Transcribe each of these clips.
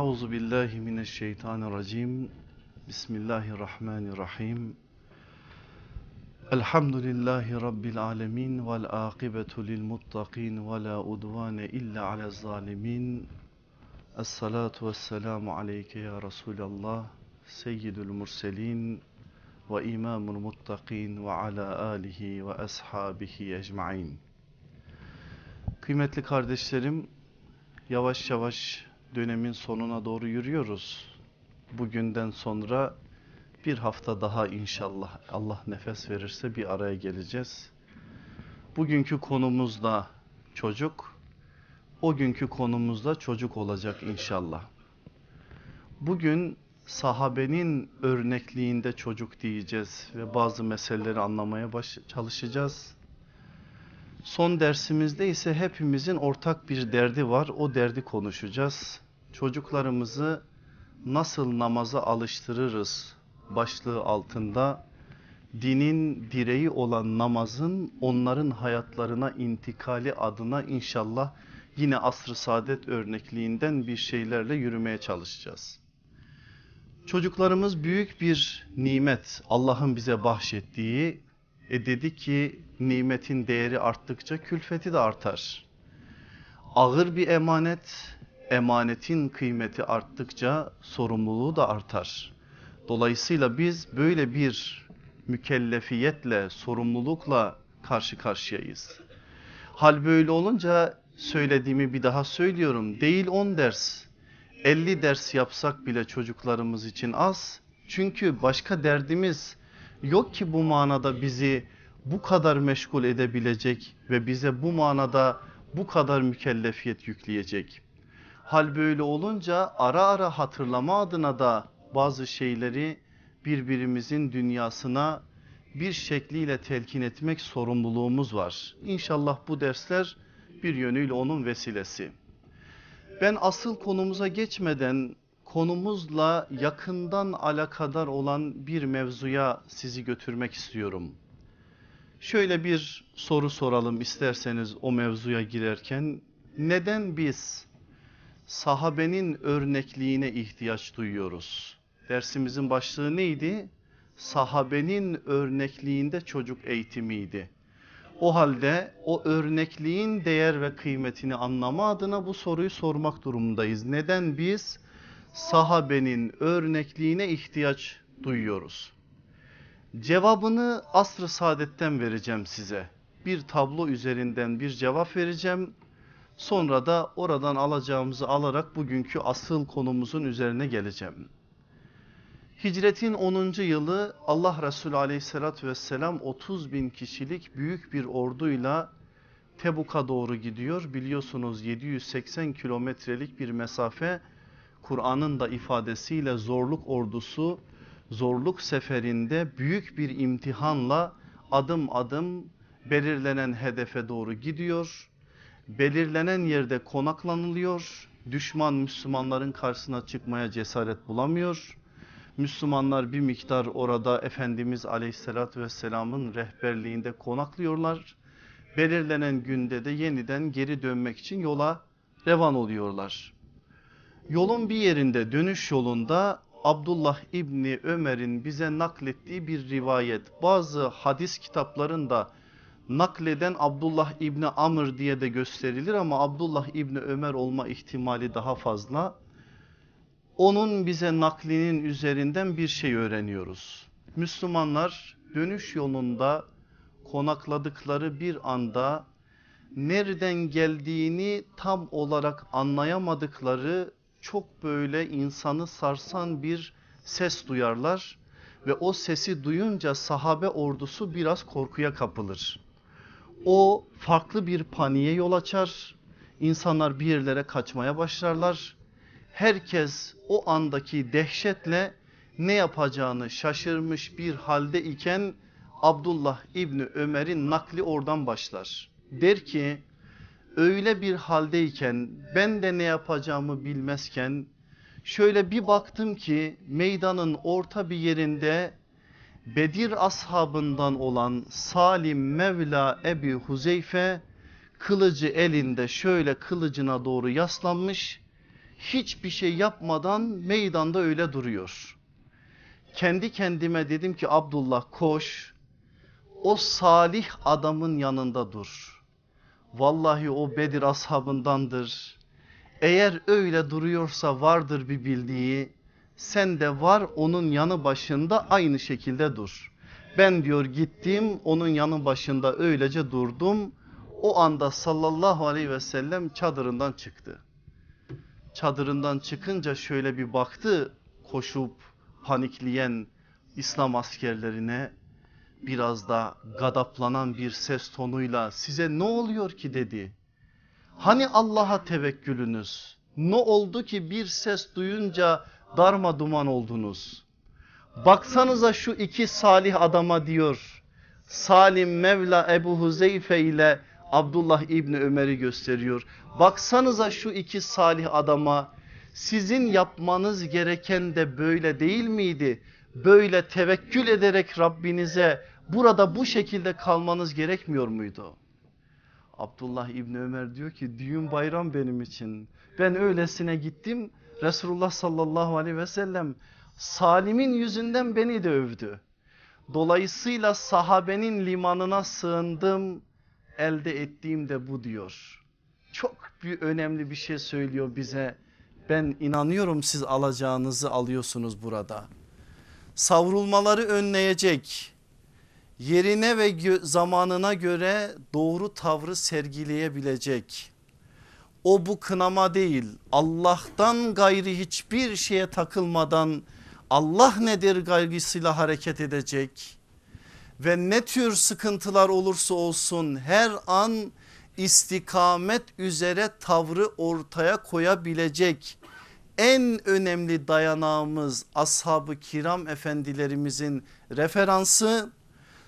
Euzu billahi mineşşeytanirracim. Bismillahirrahmanirrahim. Elhamdülillahi rabbil alamin vel akibetu lil muttaqin ve la udvane illa alel zalimin. Essalatu vesselamu aleyke ya Resulallah, seyyidül murselin ve imamul muttaqin ve ala alihi ve ashabihi ecmaîn. Kıymetli kardeşlerim, yavaş yavaş dönemin sonuna doğru yürüyoruz. Bugünden sonra bir hafta daha inşallah Allah nefes verirse bir araya geleceğiz. Bugünkü konumuz da çocuk, o günkü konumuz da çocuk olacak inşallah. Bugün sahabenin örnekliğinde çocuk diyeceğiz ve bazı meseleleri anlamaya baş çalışacağız. Son dersimizde ise hepimizin ortak bir derdi var. O derdi konuşacağız. Çocuklarımızı nasıl namaza alıştırırız başlığı altında dinin direği olan namazın onların hayatlarına intikali adına inşallah yine asr-ı saadet örnekliğinden bir şeylerle yürümeye çalışacağız. Çocuklarımız büyük bir nimet Allah'ın bize bahşettiği e dedi ki nimetin değeri arttıkça külfeti de artar. Ağır bir emanet, emanetin kıymeti arttıkça sorumluluğu da artar. Dolayısıyla biz böyle bir mükellefiyetle, sorumlulukla karşı karşıyayız. Hal böyle olunca söylediğimi bir daha söylüyorum. Değil 10 ders, 50 ders yapsak bile çocuklarımız için az. Çünkü başka derdimiz yok ki bu manada bizi bu kadar meşgul edebilecek ve bize bu manada bu kadar mükellefiyet yükleyecek. Hal böyle olunca ara ara hatırlama adına da bazı şeyleri birbirimizin dünyasına bir şekliyle telkin etmek sorumluluğumuz var. İnşallah bu dersler bir yönüyle onun vesilesi. Ben asıl konumuza geçmeden konumuzla yakından alakadar olan bir mevzuya sizi götürmek istiyorum. Şöyle bir soru soralım isterseniz o mevzuya girerken. Neden biz sahabenin örnekliğine ihtiyaç duyuyoruz? Dersimizin başlığı neydi? Sahabenin örnekliğinde çocuk eğitimiydi. O halde o örnekliğin değer ve kıymetini anlama adına bu soruyu sormak durumundayız. Neden biz sahabenin örnekliğine ihtiyaç duyuyoruz? Cevabını asr-ı saadetten vereceğim size. Bir tablo üzerinden bir cevap vereceğim. Sonra da oradan alacağımızı alarak bugünkü asıl konumuzun üzerine geleceğim. Hicretin 10. yılı Allah Resulü aleyhissalatü vesselam 30 bin kişilik büyük bir orduyla Tebuk'a doğru gidiyor. Biliyorsunuz 780 kilometrelik bir mesafe Kur'an'ın da ifadesiyle zorluk ordusu zorluk seferinde büyük bir imtihanla adım adım belirlenen hedefe doğru gidiyor. Belirlenen yerde konaklanılıyor. Düşman Müslümanların karşısına çıkmaya cesaret bulamıyor. Müslümanlar bir miktar orada Efendimiz Aleyhisselatü Vesselam'ın rehberliğinde konaklıyorlar. Belirlenen günde de yeniden geri dönmek için yola revan oluyorlar. Yolun bir yerinde dönüş yolunda Abdullah İbni Ömer'in bize naklettiği bir rivayet. Bazı hadis kitaplarında nakleden Abdullah İbni Amr diye de gösterilir ama Abdullah İbni Ömer olma ihtimali daha fazla. Onun bize naklinin üzerinden bir şey öğreniyoruz. Müslümanlar dönüş yolunda konakladıkları bir anda nereden geldiğini tam olarak anlayamadıkları çok böyle insanı sarsan bir ses duyarlar ve o sesi duyunca sahabe ordusu biraz korkuya kapılır. O farklı bir paniğe yol açar. İnsanlar bir yerlere kaçmaya başlarlar. Herkes o andaki dehşetle ne yapacağını şaşırmış bir halde iken Abdullah İbni Ömer'in nakli oradan başlar. Der ki öyle bir haldeyken ben de ne yapacağımı bilmezken şöyle bir baktım ki meydanın orta bir yerinde Bedir ashabından olan Salim Mevla Ebi Huzeyfe kılıcı elinde şöyle kılıcına doğru yaslanmış hiçbir şey yapmadan meydanda öyle duruyor. Kendi kendime dedim ki Abdullah koş o salih adamın yanında dur. Vallahi o Bedir ashabındandır. Eğer öyle duruyorsa vardır bir bildiği. Sen de var onun yanı başında aynı şekilde dur. Ben diyor gittim onun yanı başında öylece durdum. O anda sallallahu aleyhi ve sellem çadırından çıktı. Çadırından çıkınca şöyle bir baktı koşup panikleyen İslam askerlerine biraz da gadaplanan bir ses tonuyla size ne oluyor ki dedi. Hani Allah'a tevekkülünüz ne oldu ki bir ses duyunca darma duman oldunuz. Baksanıza şu iki salih adama diyor. Salim Mevla Ebu Huzeyfe ile Abdullah İbni Ömer'i gösteriyor. Baksanıza şu iki salih adama sizin yapmanız gereken de böyle değil miydi? Böyle tevekkül ederek Rabbinize burada bu şekilde kalmanız gerekmiyor muydu? Abdullah İbni Ömer diyor ki düğün bayram benim için. Ben öylesine gittim Resulullah sallallahu aleyhi ve sellem Salim'in yüzünden beni de övdü. Dolayısıyla sahabenin limanına sığındım elde ettiğim de bu diyor. Çok bir önemli bir şey söylüyor bize. Ben inanıyorum siz alacağınızı alıyorsunuz burada. Savrulmaları önleyecek, yerine ve zamanına göre doğru tavrı sergileyebilecek. O bu kınama değil. Allah'tan gayri hiçbir şeye takılmadan Allah nedir gaygısıyla hareket edecek? Ve ne tür sıkıntılar olursa olsun her an istikamet üzere tavrı ortaya koyabilecek. En önemli dayanağımız ashab-ı kiram efendilerimizin referansı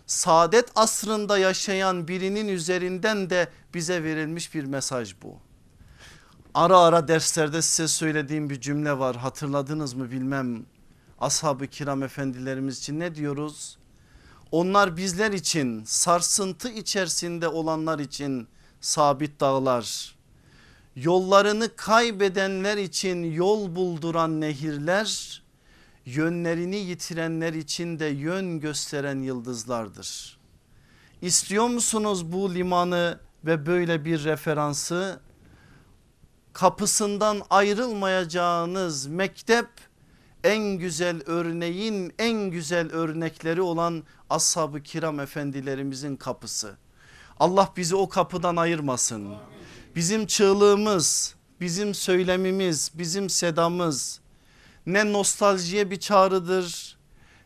saadet asrında yaşayan birinin üzerinden de bize verilmiş bir mesaj bu. Ara ara derslerde size söylediğim bir cümle var hatırladınız mı bilmem. Ashab-ı kiram efendilerimiz için ne diyoruz? Onlar bizler için sarsıntı içerisinde olanlar için sabit dağlar. Yollarını kaybedenler için yol bulduran nehirler, yönlerini yitirenler için de yön gösteren yıldızlardır. İstiyor musunuz bu limanı ve böyle bir referansı? Kapısından ayrılmayacağınız mektep en güzel örneğin en güzel örnekleri olan ashab-ı kiram efendilerimizin kapısı. Allah bizi o kapıdan ayırmasın. Bizim çığlığımız, bizim söylemimiz, bizim sedamız ne nostaljiye bir çağrıdır,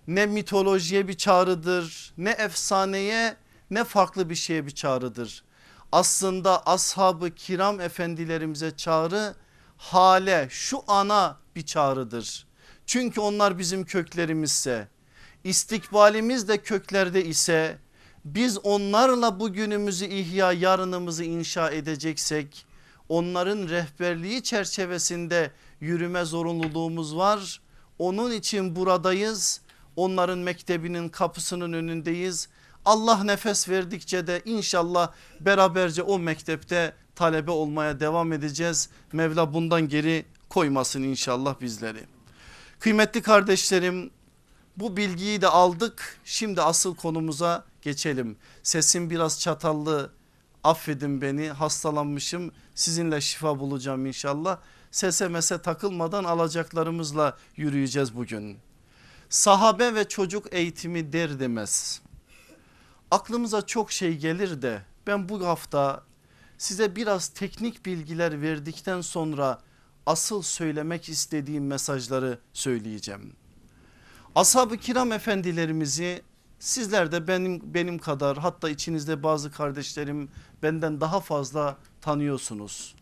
ne mitolojiye bir çağrıdır, ne efsaneye ne farklı bir şeye bir çağrıdır. Aslında ashab-ı kiram efendilerimize çağrı hale şu ana bir çağrıdır. Çünkü onlar bizim köklerimizse istikbalimiz de köklerde ise biz onlarla bugünümüzü ihya yarınımızı inşa edeceksek onların rehberliği çerçevesinde yürüme zorunluluğumuz var. Onun için buradayız onların mektebinin kapısının önündeyiz. Allah nefes verdikçe de inşallah beraberce o mektepte talebe olmaya devam edeceğiz. Mevla bundan geri koymasın inşallah bizleri. Kıymetli kardeşlerim bu bilgiyi de aldık. Şimdi asıl konumuza geçelim. Sesim biraz çatallı affedin beni hastalanmışım sizinle şifa bulacağım inşallah. Sese takılmadan alacaklarımızla yürüyeceğiz bugün. Sahabe ve çocuk eğitimi der demez. Aklımıza çok şey gelir de ben bu hafta size biraz teknik bilgiler verdikten sonra asıl söylemek istediğim mesajları söyleyeceğim. Ashab-ı kiram efendilerimizi sizler de benim, benim kadar hatta içinizde bazı kardeşlerim benden daha fazla tanıyorsunuz.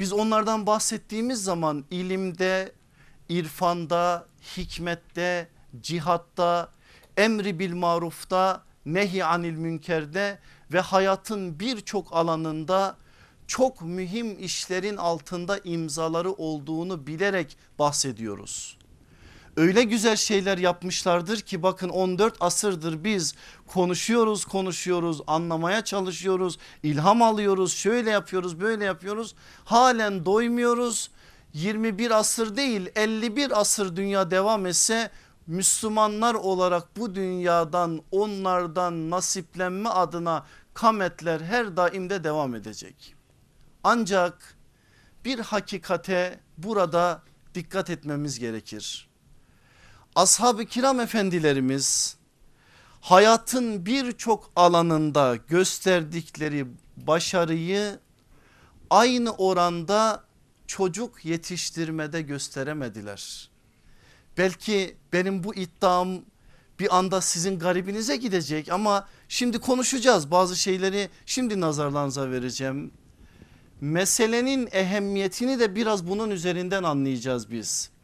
Biz onlardan bahsettiğimiz zaman ilimde, irfanda, hikmette, cihatta, emri bil marufta, nehi anil münkerde ve hayatın birçok alanında çok mühim işlerin altında imzaları olduğunu bilerek bahsediyoruz. Öyle güzel şeyler yapmışlardır ki bakın 14 asırdır biz konuşuyoruz konuşuyoruz anlamaya çalışıyoruz ilham alıyoruz şöyle yapıyoruz böyle yapıyoruz halen doymuyoruz 21 asır değil 51 asır dünya devam etse Müslümanlar olarak bu dünyadan onlardan nasiplenme adına kametler her daimde devam edecek. Ancak bir hakikate burada dikkat etmemiz gerekir. Ashab-ı kiram efendilerimiz hayatın birçok alanında gösterdikleri başarıyı aynı oranda çocuk yetiştirmede gösteremediler. Belki benim bu iddiam bir anda sizin garibinize gidecek ama şimdi konuşacağız bazı şeyleri şimdi nazarlarınıza vereceğim. Meselenin ehemmiyetini de biraz bunun üzerinden anlayacağız biz.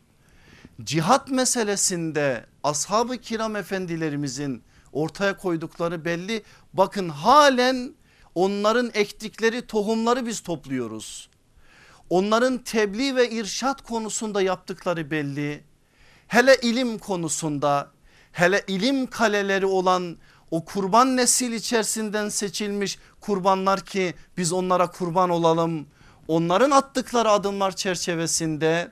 Cihat meselesinde ashab-ı kiram efendilerimizin ortaya koydukları belli. Bakın halen onların ektikleri tohumları biz topluyoruz. Onların tebliğ ve irşat konusunda yaptıkları belli. Hele ilim konusunda hele ilim kaleleri olan o kurban nesil içerisinden seçilmiş kurbanlar ki biz onlara kurban olalım. Onların attıkları adımlar çerçevesinde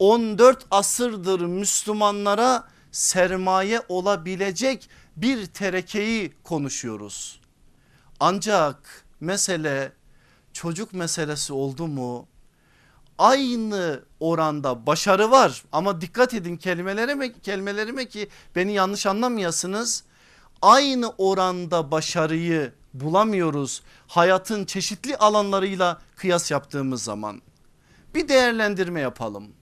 14 asırdır Müslümanlara sermaye olabilecek bir terekeyi konuşuyoruz. Ancak mesele çocuk meselesi oldu mu aynı oranda başarı var ama dikkat edin kelimelerime, kelimelerime ki beni yanlış anlamayasınız. Aynı oranda başarıyı bulamıyoruz hayatın çeşitli alanlarıyla kıyas yaptığımız zaman. Bir değerlendirme yapalım.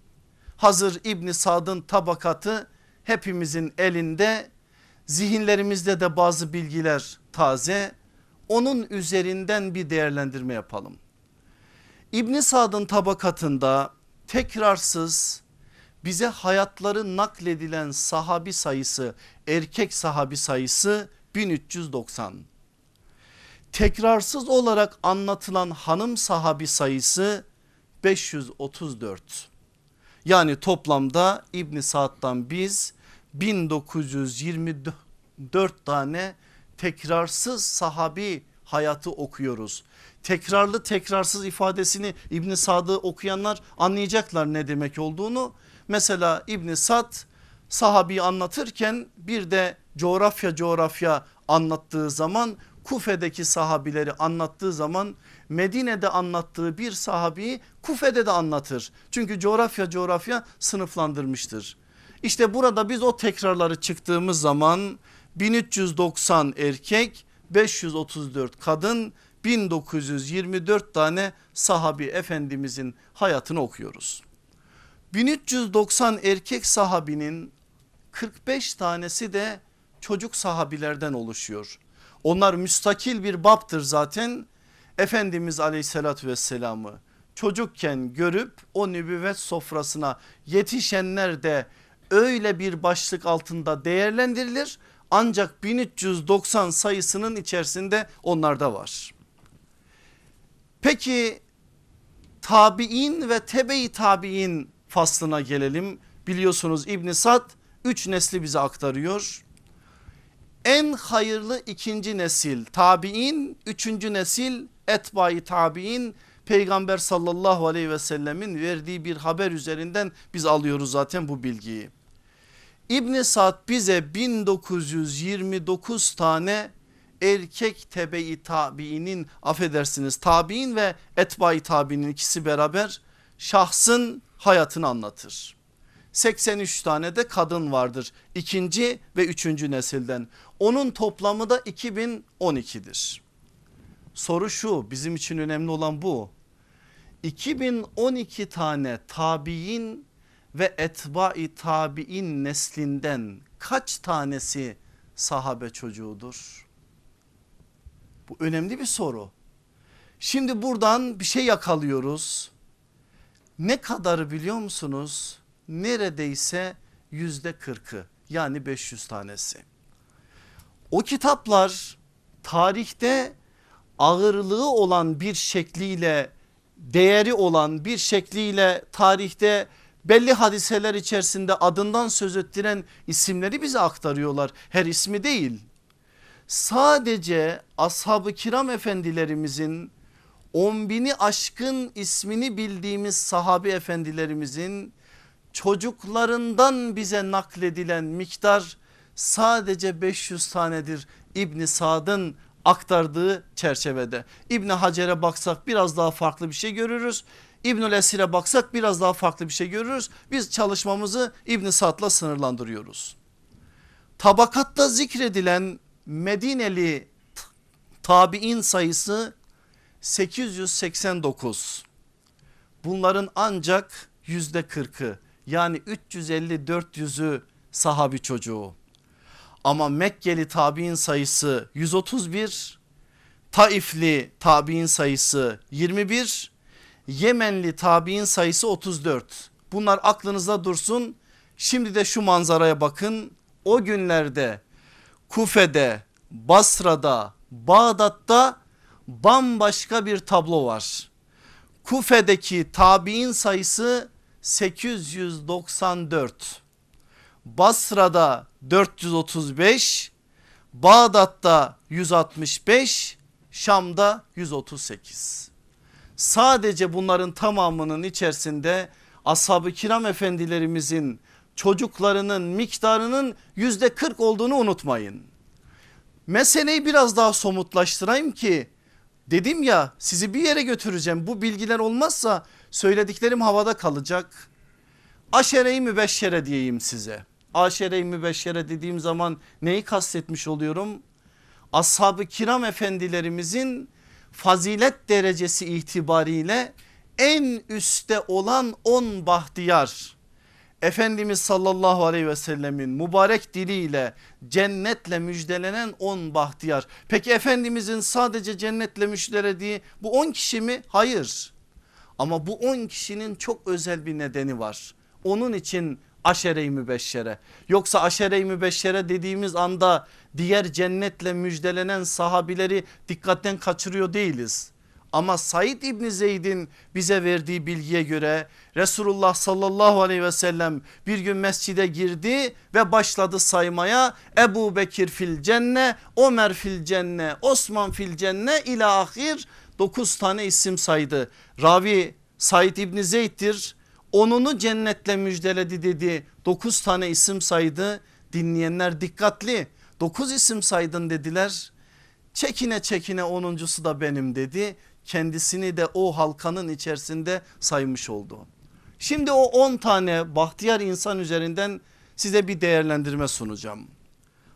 Hazır İbni Sad'ın tabakatı hepimizin elinde zihinlerimizde de bazı bilgiler taze onun üzerinden bir değerlendirme yapalım. İbn Sad'ın tabakatında tekrarsız bize hayatları nakledilen sahabi sayısı erkek sahabi sayısı 1390. Tekrarsız olarak anlatılan hanım sahabi sayısı 534. Yani toplamda İbn Sa'd'dan biz 1924 tane tekrarsız sahabi hayatı okuyoruz. Tekrarlı tekrarsız ifadesini İbn Sad'ı okuyanlar anlayacaklar ne demek olduğunu. Mesela İbn Sad sahabi anlatırken bir de coğrafya coğrafya anlattığı zaman Kufe'deki sahabileri anlattığı zaman Medine'de anlattığı bir sahabiyi Kufe'de de anlatır. Çünkü coğrafya coğrafya sınıflandırmıştır. İşte burada biz o tekrarları çıktığımız zaman 1390 erkek 534 kadın 1924 tane sahabi efendimizin hayatını okuyoruz. 1390 erkek sahabinin 45 tanesi de çocuk sahabilerden oluşuyor. Onlar müstakil bir baptır zaten. Efendimiz aleyhissalatü vesselamı çocukken görüp o nübüvvet sofrasına yetişenler de öyle bir başlık altında değerlendirilir. Ancak 1390 sayısının içerisinde onlar da var. Peki tabi'in ve tebe-i tabi'in faslına gelelim. Biliyorsunuz İbn Sad 3 nesli bize aktarıyor. En hayırlı ikinci nesil tabi'in, üçüncü nesil etbai tabi'in peygamber sallallahu aleyhi ve sellemin verdiği bir haber üzerinden biz alıyoruz zaten bu bilgiyi. İbn Sad bize 1929 tane erkek tebe-i tabiinin affedersiniz tabiin ve etbai tabiinin ikisi beraber şahsın hayatını anlatır. 83 tane de kadın vardır ikinci ve üçüncü nesilden onun toplamı da 2012'dir. Soru şu bizim için önemli olan bu 2012 tane tabiin ve etbai tabiin neslinden kaç tanesi sahabe çocuğudur? Bu önemli bir soru. Şimdi buradan bir şey yakalıyoruz. Ne kadarı biliyor musunuz? Neredeyse yüzde kırkı yani 500 tanesi. O kitaplar tarihte ağırlığı olan bir şekliyle değeri olan bir şekliyle tarihte belli hadiseler içerisinde adından söz ettiren isimleri bize aktarıyorlar. Her ismi değil sadece ashab-ı kiram efendilerimizin on bini aşkın ismini bildiğimiz sahabi efendilerimizin çocuklarından bize nakledilen miktar sadece 500 tanedir İbni Sad'ın aktardığı çerçevede. İbni Hacer'e baksak biraz daha farklı bir şey görürüz. İbnül Esir'e baksak biraz daha farklı bir şey görürüz. Biz çalışmamızı İbn Sad'la sınırlandırıyoruz. Tabakatta zikredilen Medineli tabi'in sayısı 889. Bunların ancak yüzde 40'ı yani 350-400'ü sahabi çocuğu. Ama Mekkeli tabi'in sayısı 131, Taifli tabi'in sayısı 21, Yemenli tabi'in sayısı 34. Bunlar aklınızda dursun. Şimdi de şu manzaraya bakın. O günlerde Kufe'de, Basra'da, Bağdat'ta bambaşka bir tablo var. Kufe'deki tabi'in sayısı 894. Basra'da 435, Bağdat'ta 165, Şam'da 138. Sadece bunların tamamının içerisinde ashab-ı kiram efendilerimizin çocuklarının miktarının yüzde 40 olduğunu unutmayın. Meseleyi biraz daha somutlaştırayım ki dedim ya sizi bir yere götüreceğim bu bilgiler olmazsa söylediklerim havada kalacak. Aşere-i mübeşşere diyeyim size. Aşere-i mübeşşere dediğim zaman neyi kastetmiş oluyorum? Ashab-ı kiram efendilerimizin fazilet derecesi itibariyle en üstte olan 10 bahtiyar Efendimiz sallallahu aleyhi ve sellemin mübarek diliyle cennetle müjdelenen 10 bahtiyar. Peki Efendimizin sadece cennetle müjdelediği bu 10 kişi mi? Hayır. Ama bu 10 kişinin çok özel bir nedeni var. Onun için aşere-i mübeşşere. Yoksa aşere-i mübeşşere dediğimiz anda diğer cennetle müjdelenen sahabileri dikkatten kaçırıyor değiliz. Ama Said İbni Zeyd'in bize verdiği bilgiye göre Resulullah sallallahu aleyhi ve sellem bir gün mescide girdi ve başladı saymaya Ebu Bekir fil cenne, Ömer fil cenne, Osman fil cenne ila ahir 9 tane isim saydı. Ravi Said İbni Zeyd'dir onunu cennetle müjdeledi dedi 9 tane isim saydı dinleyenler dikkatli 9 isim saydın dediler çekine çekine onuncusu da benim dedi kendisini de o halkanın içerisinde saymış oldu. Şimdi o 10 tane bahtiyar insan üzerinden size bir değerlendirme sunacağım.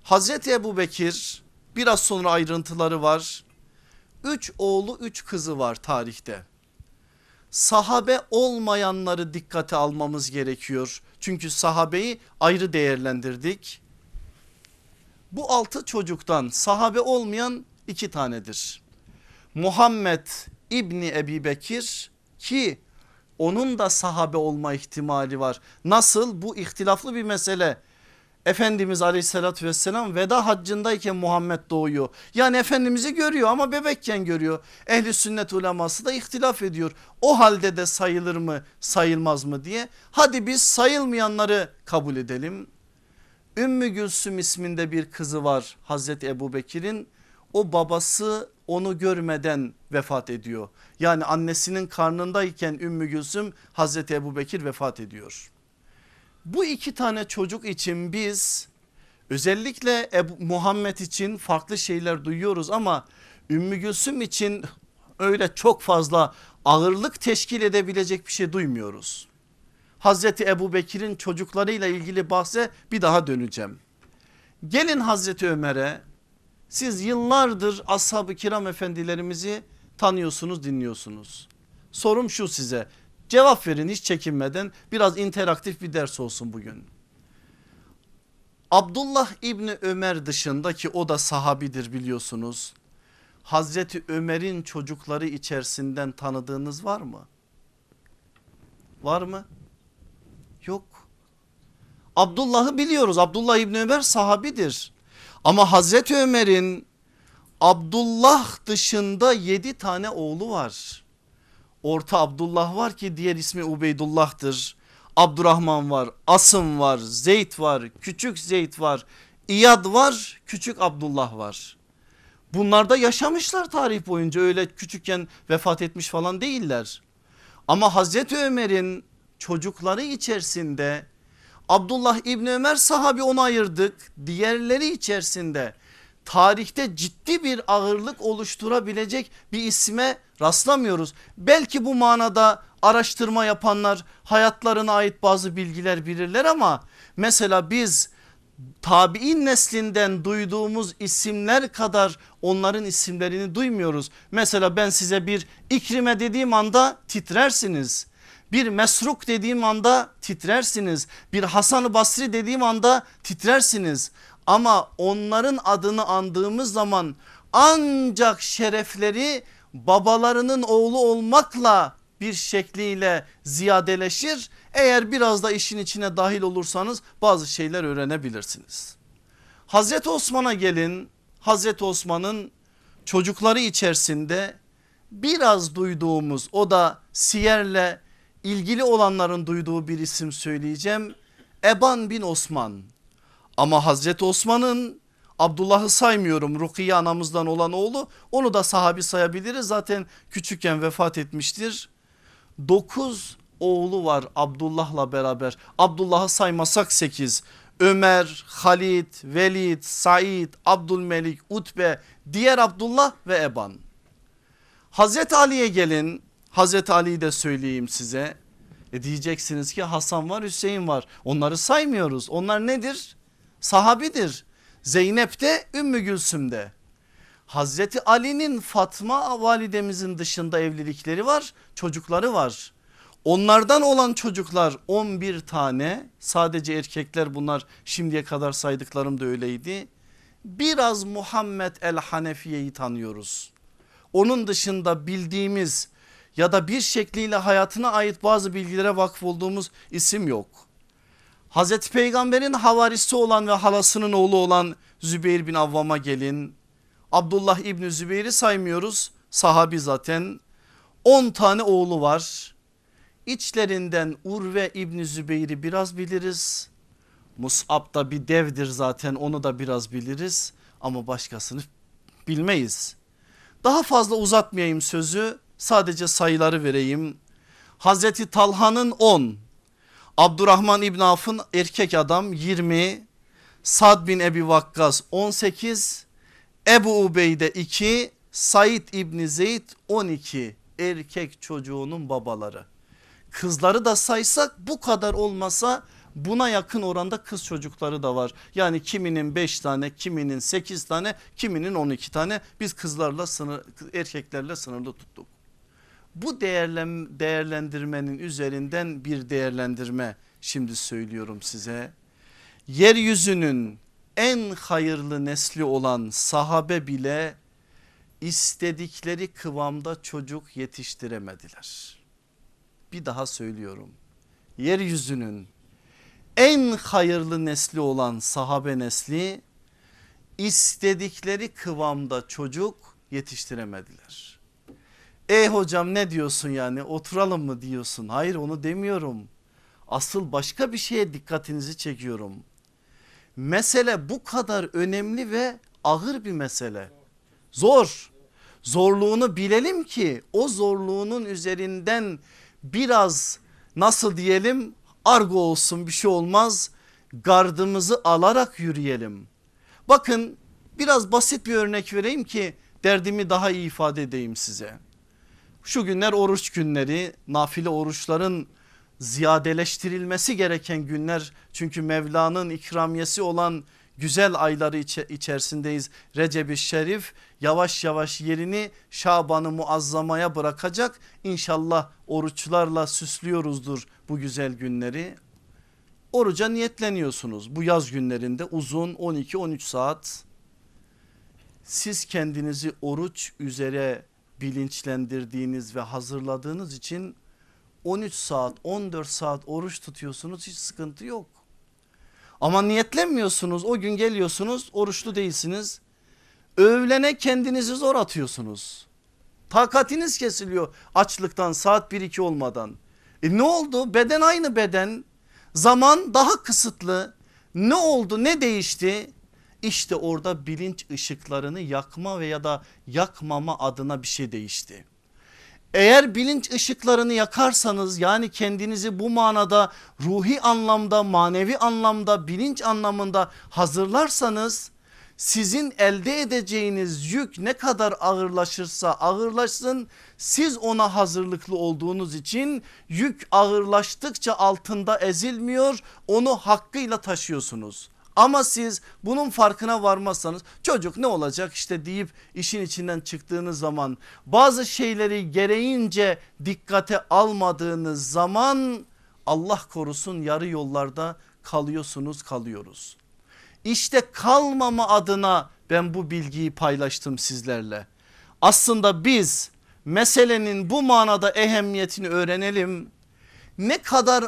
Hazreti Ebu Bekir biraz sonra ayrıntıları var. Üç oğlu üç kızı var tarihte. Sahabe olmayanları dikkate almamız gerekiyor. Çünkü sahabeyi ayrı değerlendirdik. Bu altı çocuktan sahabe olmayan iki tanedir. Muhammed İbni Ebi Bekir ki onun da sahabe olma ihtimali var. Nasıl bu ihtilaflı bir mesele. Efendimiz aleyhissalatü vesselam veda haccındayken Muhammed doğuyor. Yani Efendimiz'i görüyor ama bebekken görüyor. Ehli sünnet uleması da ihtilaf ediyor. O halde de sayılır mı sayılmaz mı diye. Hadi biz sayılmayanları kabul edelim. Ümmü Gülsüm isminde bir kızı var Hazreti Ebu Bekir'in. O babası onu görmeden vefat ediyor. Yani annesinin karnındayken Ümmü Gülsüm Hazreti Ebu Bekir vefat ediyor. Bu iki tane çocuk için biz özellikle Ebu, Muhammed için farklı şeyler duyuyoruz ama Ümmü Gülsüm için öyle çok fazla ağırlık teşkil edebilecek bir şey duymuyoruz. Hazreti Ebu Bekir'in çocuklarıyla ilgili bahse bir daha döneceğim. Gelin Hazreti Ömer'e siz yıllardır ashab-ı kiram efendilerimizi tanıyorsunuz dinliyorsunuz. Sorum şu size cevap verin hiç çekinmeden biraz interaktif bir ders olsun bugün. Abdullah İbni Ömer dışında ki o da sahabidir biliyorsunuz. Hazreti Ömer'in çocukları içerisinden tanıdığınız var mı? Var mı? Yok. Abdullah'ı biliyoruz. Abdullah İbni Ömer sahabidir. Ama Hazreti Ömer'in Abdullah dışında yedi tane oğlu var. Orta Abdullah var ki diğer ismi Ubeydullah'tır. Abdurrahman var, Asım var, Zeyd var, küçük Zeyd var, İyad var, küçük Abdullah var. Bunlar da yaşamışlar tarih boyunca öyle küçükken vefat etmiş falan değiller. Ama Hazreti Ömer'in çocukları içerisinde Abdullah İbni Ömer sahabi onu ayırdık. Diğerleri içerisinde tarihte ciddi bir ağırlık oluşturabilecek bir isme rastlamıyoruz. Belki bu manada araştırma yapanlar hayatlarına ait bazı bilgiler bilirler ama mesela biz tabi'in neslinden duyduğumuz isimler kadar onların isimlerini duymuyoruz. Mesela ben size bir ikrime dediğim anda titrersiniz. Bir Mesruk dediğim anda titrersiniz. Bir Hasan-ı Basri dediğim anda titrersiniz. Ama onların adını andığımız zaman ancak şerefleri babalarının oğlu olmakla bir şekliyle ziyadeleşir. Eğer biraz da işin içine dahil olursanız bazı şeyler öğrenebilirsiniz. Hazreti Osman'a gelin. Hazreti Osman'ın çocukları içerisinde biraz duyduğumuz o da siyerle ilgili olanların duyduğu bir isim söyleyeceğim. Eban bin Osman ama Hazreti Osman'ın Abdullah'ı saymıyorum Rukiye anamızdan olan oğlu onu da sahabi sayabiliriz zaten küçükken vefat etmiştir. 9 oğlu var Abdullah'la beraber Abdullah'ı saymasak 8 Ömer, Halid, Velid, Said, Abdülmelik, Utbe, diğer Abdullah ve Eban. Hazreti Ali'ye gelin Hazreti Ali'yi de söyleyeyim size. E diyeceksiniz ki Hasan var Hüseyin var onları saymıyoruz onlar nedir? Sahabidir. Zeynep de Ümmü Gülsüm'de. Hazreti Ali'nin Fatma validemizin dışında evlilikleri var çocukları var. Onlardan olan çocuklar 11 tane sadece erkekler bunlar şimdiye kadar saydıklarım da öyleydi. Biraz Muhammed el Hanefiye'yi tanıyoruz. Onun dışında bildiğimiz ya da bir şekliyle hayatına ait bazı bilgilere vakıf olduğumuz isim yok. Hazreti Peygamber'in havarisi olan ve halasının oğlu olan Zübeyir bin Avvam'a gelin. Abdullah İbni Zübeyir'i saymıyoruz sahabi zaten. 10 tane oğlu var. İçlerinden Urve İbni Zübeyir'i biraz biliriz. Mus'ab da bir devdir zaten onu da biraz biliriz ama başkasını bilmeyiz. Daha fazla uzatmayayım sözü sadece sayıları vereyim. Hazreti Talha'nın 10, Abdurrahman İbn Avf'ın erkek adam 20, Sad bin Ebi Vakkas 18, Ebu Ubeyde 2, Said İbni Zeyd 12 erkek çocuğunun babaları. Kızları da saysak bu kadar olmasa buna yakın oranda kız çocukları da var. Yani kiminin 5 tane kiminin 8 tane kiminin 12 tane biz kızlarla sınır erkeklerle sınırlı tuttuk. Bu değerlendirmenin üzerinden bir değerlendirme şimdi söylüyorum size. Yeryüzünün en hayırlı nesli olan sahabe bile istedikleri kıvamda çocuk yetiştiremediler. Bir daha söylüyorum. Yeryüzünün en hayırlı nesli olan sahabe nesli istedikleri kıvamda çocuk yetiştiremediler. E hocam ne diyorsun yani oturalım mı diyorsun? Hayır onu demiyorum. Asıl başka bir şeye dikkatinizi çekiyorum. Mesele bu kadar önemli ve ağır bir mesele. Zor. Zorluğunu bilelim ki o zorluğunun üzerinden biraz nasıl diyelim argo olsun bir şey olmaz gardımızı alarak yürüyelim. Bakın biraz basit bir örnek vereyim ki derdimi daha iyi ifade edeyim size. Şu günler oruç günleri nafile oruçların ziyadeleştirilmesi gereken günler. Çünkü Mevla'nın ikramiyesi olan güzel ayları içerisindeyiz. Recep-i Şerif yavaş yavaş yerini Şaban'ı muazzamaya bırakacak. İnşallah oruçlarla süslüyoruzdur bu güzel günleri. Oruca niyetleniyorsunuz bu yaz günlerinde uzun 12-13 saat. Siz kendinizi oruç üzere bilinçlendirdiğiniz ve hazırladığınız için 13 saat 14 saat oruç tutuyorsunuz hiç sıkıntı yok. Ama niyetlenmiyorsunuz o gün geliyorsunuz oruçlu değilsiniz. Öğlene kendinizi zor atıyorsunuz. Takatiniz kesiliyor açlıktan saat 1-2 olmadan. E ne oldu beden aynı beden zaman daha kısıtlı ne oldu ne değişti? İşte orada bilinç ışıklarını yakma veya da yakmama adına bir şey değişti. Eğer bilinç ışıklarını yakarsanız yani kendinizi bu manada ruhi anlamda manevi anlamda bilinç anlamında hazırlarsanız sizin elde edeceğiniz yük ne kadar ağırlaşırsa ağırlaşsın siz ona hazırlıklı olduğunuz için yük ağırlaştıkça altında ezilmiyor onu hakkıyla taşıyorsunuz. Ama siz bunun farkına varmazsanız çocuk ne olacak işte deyip işin içinden çıktığınız zaman bazı şeyleri gereğince dikkate almadığınız zaman Allah korusun yarı yollarda kalıyorsunuz kalıyoruz. İşte kalmama adına ben bu bilgiyi paylaştım sizlerle. Aslında biz meselenin bu manada ehemmiyetini öğrenelim. Ne kadar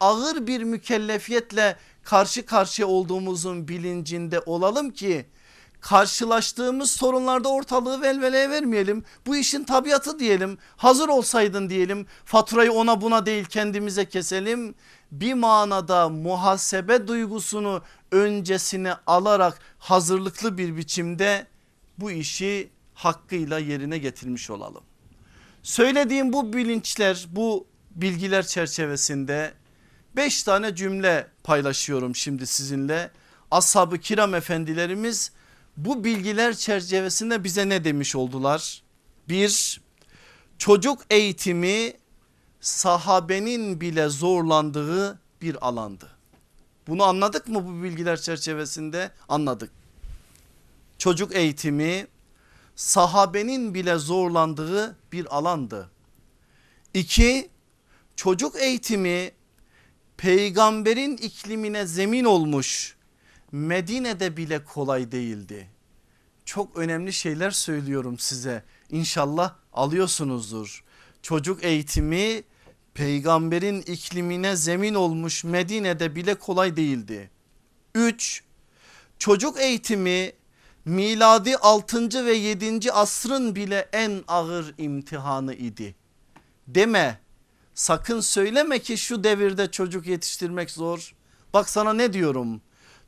ağır bir mükellefiyetle karşı karşıya olduğumuzun bilincinde olalım ki karşılaştığımız sorunlarda ortalığı velveleye vermeyelim. Bu işin tabiatı diyelim. Hazır olsaydın diyelim. Faturayı ona buna değil kendimize keselim. Bir manada muhasebe duygusunu öncesine alarak hazırlıklı bir biçimde bu işi hakkıyla yerine getirmiş olalım. Söylediğim bu bilinçler bu bilgiler çerçevesinde beş tane cümle paylaşıyorum şimdi sizinle. Ashab-ı kiram efendilerimiz bu bilgiler çerçevesinde bize ne demiş oldular? Bir çocuk eğitimi sahabenin bile zorlandığı bir alandı. Bunu anladık mı bu bilgiler çerçevesinde? Anladık. Çocuk eğitimi sahabenin bile zorlandığı bir alandı. İki çocuk eğitimi peygamberin iklimine zemin olmuş Medine'de bile kolay değildi. Çok önemli şeyler söylüyorum size İnşallah alıyorsunuzdur. Çocuk eğitimi peygamberin iklimine zemin olmuş Medine'de bile kolay değildi. 3. Çocuk eğitimi miladi 6. ve 7. asrın bile en ağır imtihanı idi. Deme sakın söyleme ki şu devirde çocuk yetiştirmek zor. Bak sana ne diyorum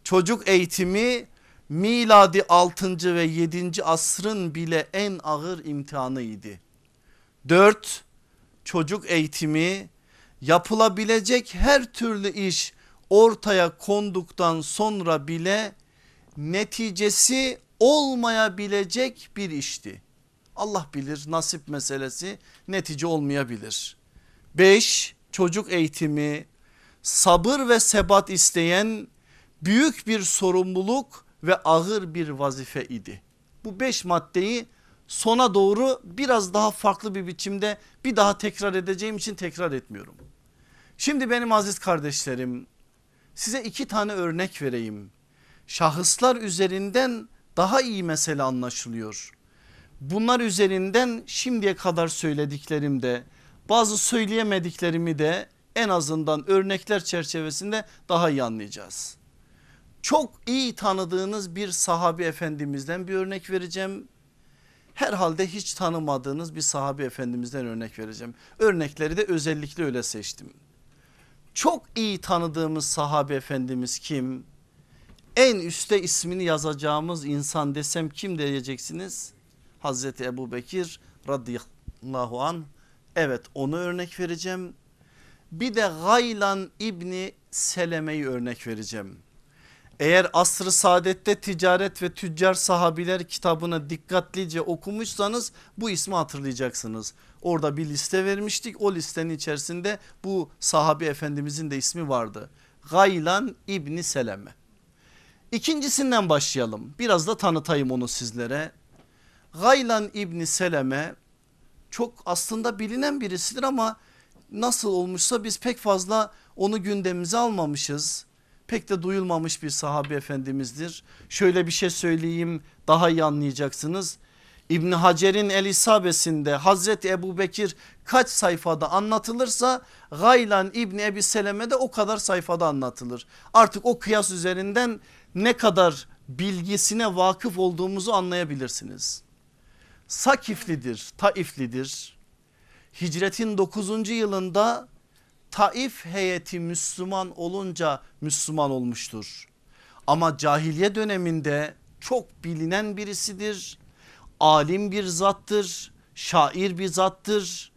çocuk eğitimi miladi 6. ve 7. asrın bile en ağır imtihanıydı. 4 çocuk eğitimi yapılabilecek her türlü iş ortaya konduktan sonra bile neticesi olmayabilecek bir işti. Allah bilir nasip meselesi netice olmayabilir. 5 çocuk eğitimi sabır ve sebat isteyen büyük bir sorumluluk ve ağır bir vazife idi. Bu beş maddeyi sona doğru biraz daha farklı bir biçimde bir daha tekrar edeceğim için tekrar etmiyorum. Şimdi benim aziz kardeşlerim size iki tane örnek vereyim. Şahıslar üzerinden daha iyi mesele anlaşılıyor. Bunlar üzerinden şimdiye kadar söylediklerimde bazı söyleyemediklerimi de en azından örnekler çerçevesinde daha iyi anlayacağız. Çok iyi tanıdığınız bir sahabi efendimizden bir örnek vereceğim herhalde hiç tanımadığınız bir sahabe efendimizden örnek vereceğim. Örnekleri de özellikle öyle seçtim. Çok iyi tanıdığımız sahabe efendimiz kim? En üste ismini yazacağımız insan desem kim diyeceksiniz? Hazreti Ebu Bekir radıyallahu an. Evet onu örnek vereceğim. Bir de Gaylan İbni Seleme'yi örnek vereceğim. Eğer asrı saadette ticaret ve tüccar sahabiler kitabını dikkatlice okumuşsanız bu ismi hatırlayacaksınız. Orada bir liste vermiştik o listenin içerisinde bu sahabi efendimizin de ismi vardı. Gaylan İbni Seleme. İkincisinden başlayalım biraz da tanıtayım onu sizlere. Gaylan İbni Seleme çok aslında bilinen birisidir ama nasıl olmuşsa biz pek fazla onu gündemimize almamışız pek de duyulmamış bir sahabe efendimizdir. Şöyle bir şey söyleyeyim daha iyi anlayacaksınız. İbni Hacer'in El İsabesinde Hazreti Ebu Bekir kaç sayfada anlatılırsa Gaylan İbni Ebi Seleme de o kadar sayfada anlatılır. Artık o kıyas üzerinden ne kadar bilgisine vakıf olduğumuzu anlayabilirsiniz. Sakiflidir, Taiflidir. Hicretin 9. yılında Taif heyeti Müslüman olunca Müslüman olmuştur. Ama cahiliye döneminde çok bilinen birisidir. Alim bir zattır, şair bir zattır,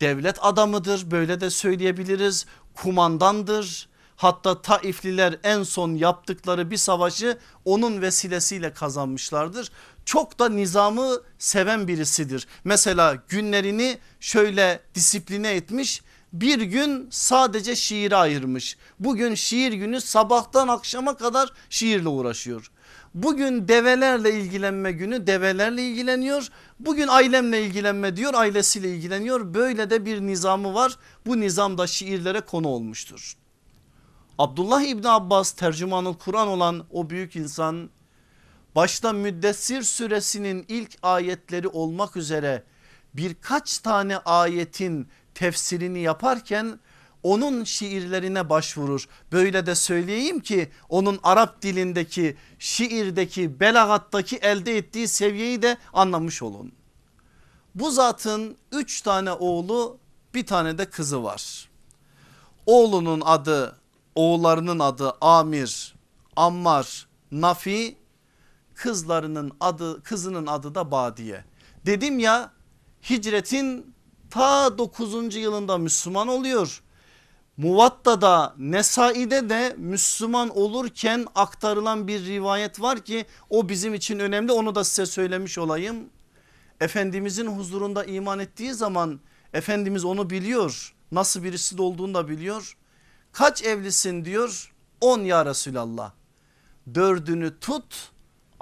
devlet adamıdır böyle de söyleyebiliriz. Kumandandır. Hatta Taifliler en son yaptıkları bir savaşı onun vesilesiyle kazanmışlardır. Çok da nizamı seven birisidir. Mesela günlerini şöyle disipline etmiş bir gün sadece şiire ayırmış. Bugün şiir günü sabahtan akşama kadar şiirle uğraşıyor. Bugün develerle ilgilenme günü develerle ilgileniyor. Bugün ailemle ilgilenme diyor ailesiyle ilgileniyor. Böyle de bir nizamı var. Bu nizam da şiirlere konu olmuştur. Abdullah İbni Abbas tercümanul Kur'an olan o büyük insan başta Müddessir suresinin ilk ayetleri olmak üzere birkaç tane ayetin tefsirini yaparken onun şiirlerine başvurur. Böyle de söyleyeyim ki onun Arap dilindeki şiirdeki belagattaki elde ettiği seviyeyi de anlamış olun. Bu zatın üç tane oğlu bir tane de kızı var. Oğlunun adı oğullarının adı Amir, Ammar, Nafi kızlarının adı kızının adı da Badiye. Dedim ya hicretin ta 9. yılında Müslüman oluyor. Muvatta'da Nesai'de de Müslüman olurken aktarılan bir rivayet var ki o bizim için önemli onu da size söylemiş olayım. Efendimizin huzurunda iman ettiği zaman Efendimiz onu biliyor nasıl birisi de olduğunu da biliyor. Kaç evlisin diyor 10 ya Resulallah dördünü tut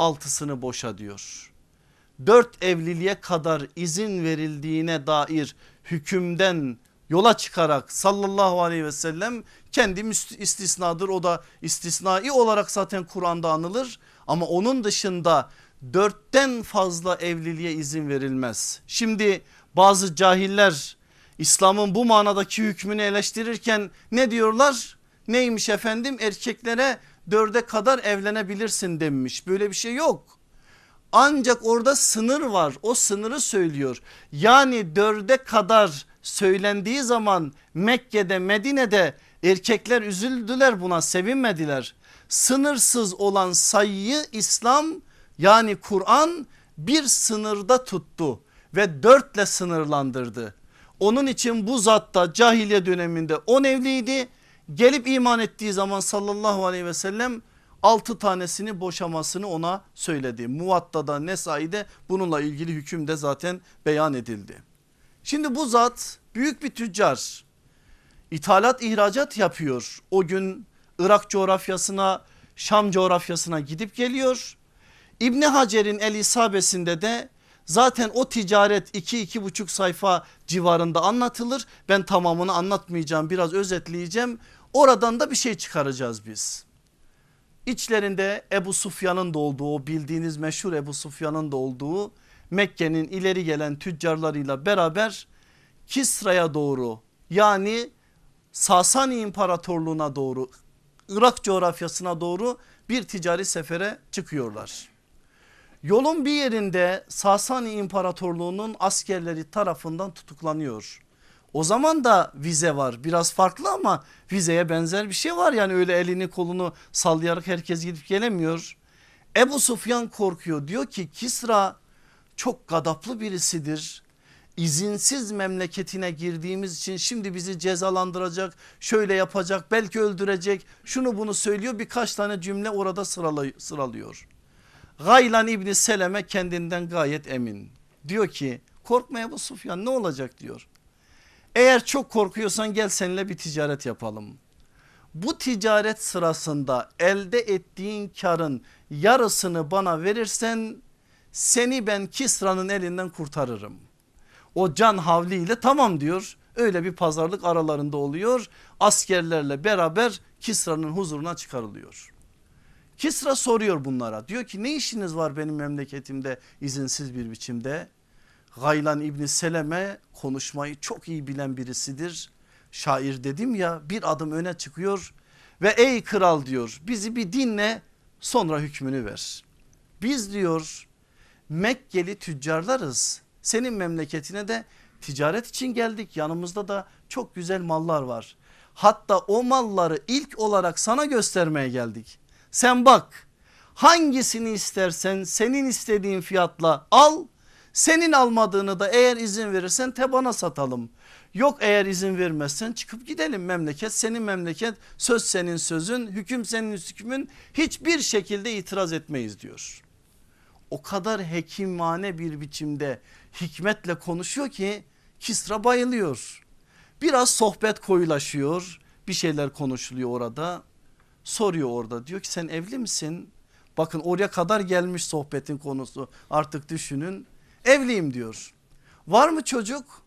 altısını boşa diyor. Dört evliliğe kadar izin verildiğine dair hükümden yola çıkarak sallallahu aleyhi ve sellem kendi istisnadır o da istisnai olarak zaten Kur'an'da anılır ama onun dışında dörtten fazla evliliğe izin verilmez. Şimdi bazı cahiller İslam'ın bu manadaki hükmünü eleştirirken ne diyorlar? Neymiş efendim erkeklere dörde kadar evlenebilirsin demiş böyle bir şey yok. Ancak orada sınır var o sınırı söylüyor. Yani dörde kadar söylendiği zaman Mekke'de Medine'de erkekler üzüldüler buna sevinmediler. Sınırsız olan sayıyı İslam yani Kur'an bir sınırda tuttu ve dörtle sınırlandırdı. Onun için bu zatta cahiliye döneminde on evliydi. Gelip iman ettiği zaman sallallahu aleyhi ve sellem 6 tanesini boşamasını ona söyledi. Muvatta'da Nesai'de bununla ilgili hüküm de zaten beyan edildi. Şimdi bu zat büyük bir tüccar. İthalat ihracat yapıyor. O gün Irak coğrafyasına Şam coğrafyasına gidip geliyor. İbni Hacer'in El İsabesinde de zaten o ticaret 2-2,5 sayfa civarında anlatılır. Ben tamamını anlatmayacağım biraz özetleyeceğim. Oradan da bir şey çıkaracağız biz. İçlerinde Ebu Sufyan'ın da olduğu bildiğiniz meşhur Ebu Sufyan'ın da olduğu Mekke'nin ileri gelen tüccarlarıyla beraber Kisra'ya doğru yani Sasani İmparatorluğu'na doğru Irak coğrafyasına doğru bir ticari sefere çıkıyorlar. Yolun bir yerinde Sasani İmparatorluğu'nun askerleri tarafından tutuklanıyor. O zaman da vize var biraz farklı ama vizeye benzer bir şey var yani öyle elini kolunu sallayarak herkes gidip gelemiyor. Ebu Sufyan korkuyor diyor ki Kisra çok gadaplı birisidir. İzinsiz memleketine girdiğimiz için şimdi bizi cezalandıracak şöyle yapacak belki öldürecek şunu bunu söylüyor birkaç tane cümle orada sıralıyor. Gaylan İbni Seleme kendinden gayet emin diyor ki korkma Ebu Sufyan ne olacak diyor. Eğer çok korkuyorsan gel seninle bir ticaret yapalım. Bu ticaret sırasında elde ettiğin karın yarısını bana verirsen seni ben Kisra'nın elinden kurtarırım. O can havliyle tamam diyor. Öyle bir pazarlık aralarında oluyor. Askerlerle beraber Kisra'nın huzuruna çıkarılıyor. Kisra soruyor bunlara diyor ki ne işiniz var benim memleketimde izinsiz bir biçimde. Gaylan İbni Seleme konuşmayı çok iyi bilen birisidir. Şair dedim ya bir adım öne çıkıyor ve ey kral diyor bizi bir dinle sonra hükmünü ver. Biz diyor Mekkeli tüccarlarız. Senin memleketine de ticaret için geldik. Yanımızda da çok güzel mallar var. Hatta o malları ilk olarak sana göstermeye geldik. Sen bak hangisini istersen senin istediğin fiyatla al. Senin almadığını da eğer izin verirsen tebana satalım. Yok eğer izin vermezsen çıkıp gidelim memleket senin memleket söz senin sözün hüküm senin hükmün hiçbir şekilde itiraz etmeyiz diyor. O kadar hekimane bir biçimde hikmetle konuşuyor ki Kisra bayılıyor. Biraz sohbet koyulaşıyor bir şeyler konuşuluyor orada soruyor orada diyor ki sen evli misin? Bakın oraya kadar gelmiş sohbetin konusu artık düşünün evliyim diyor. Var mı çocuk?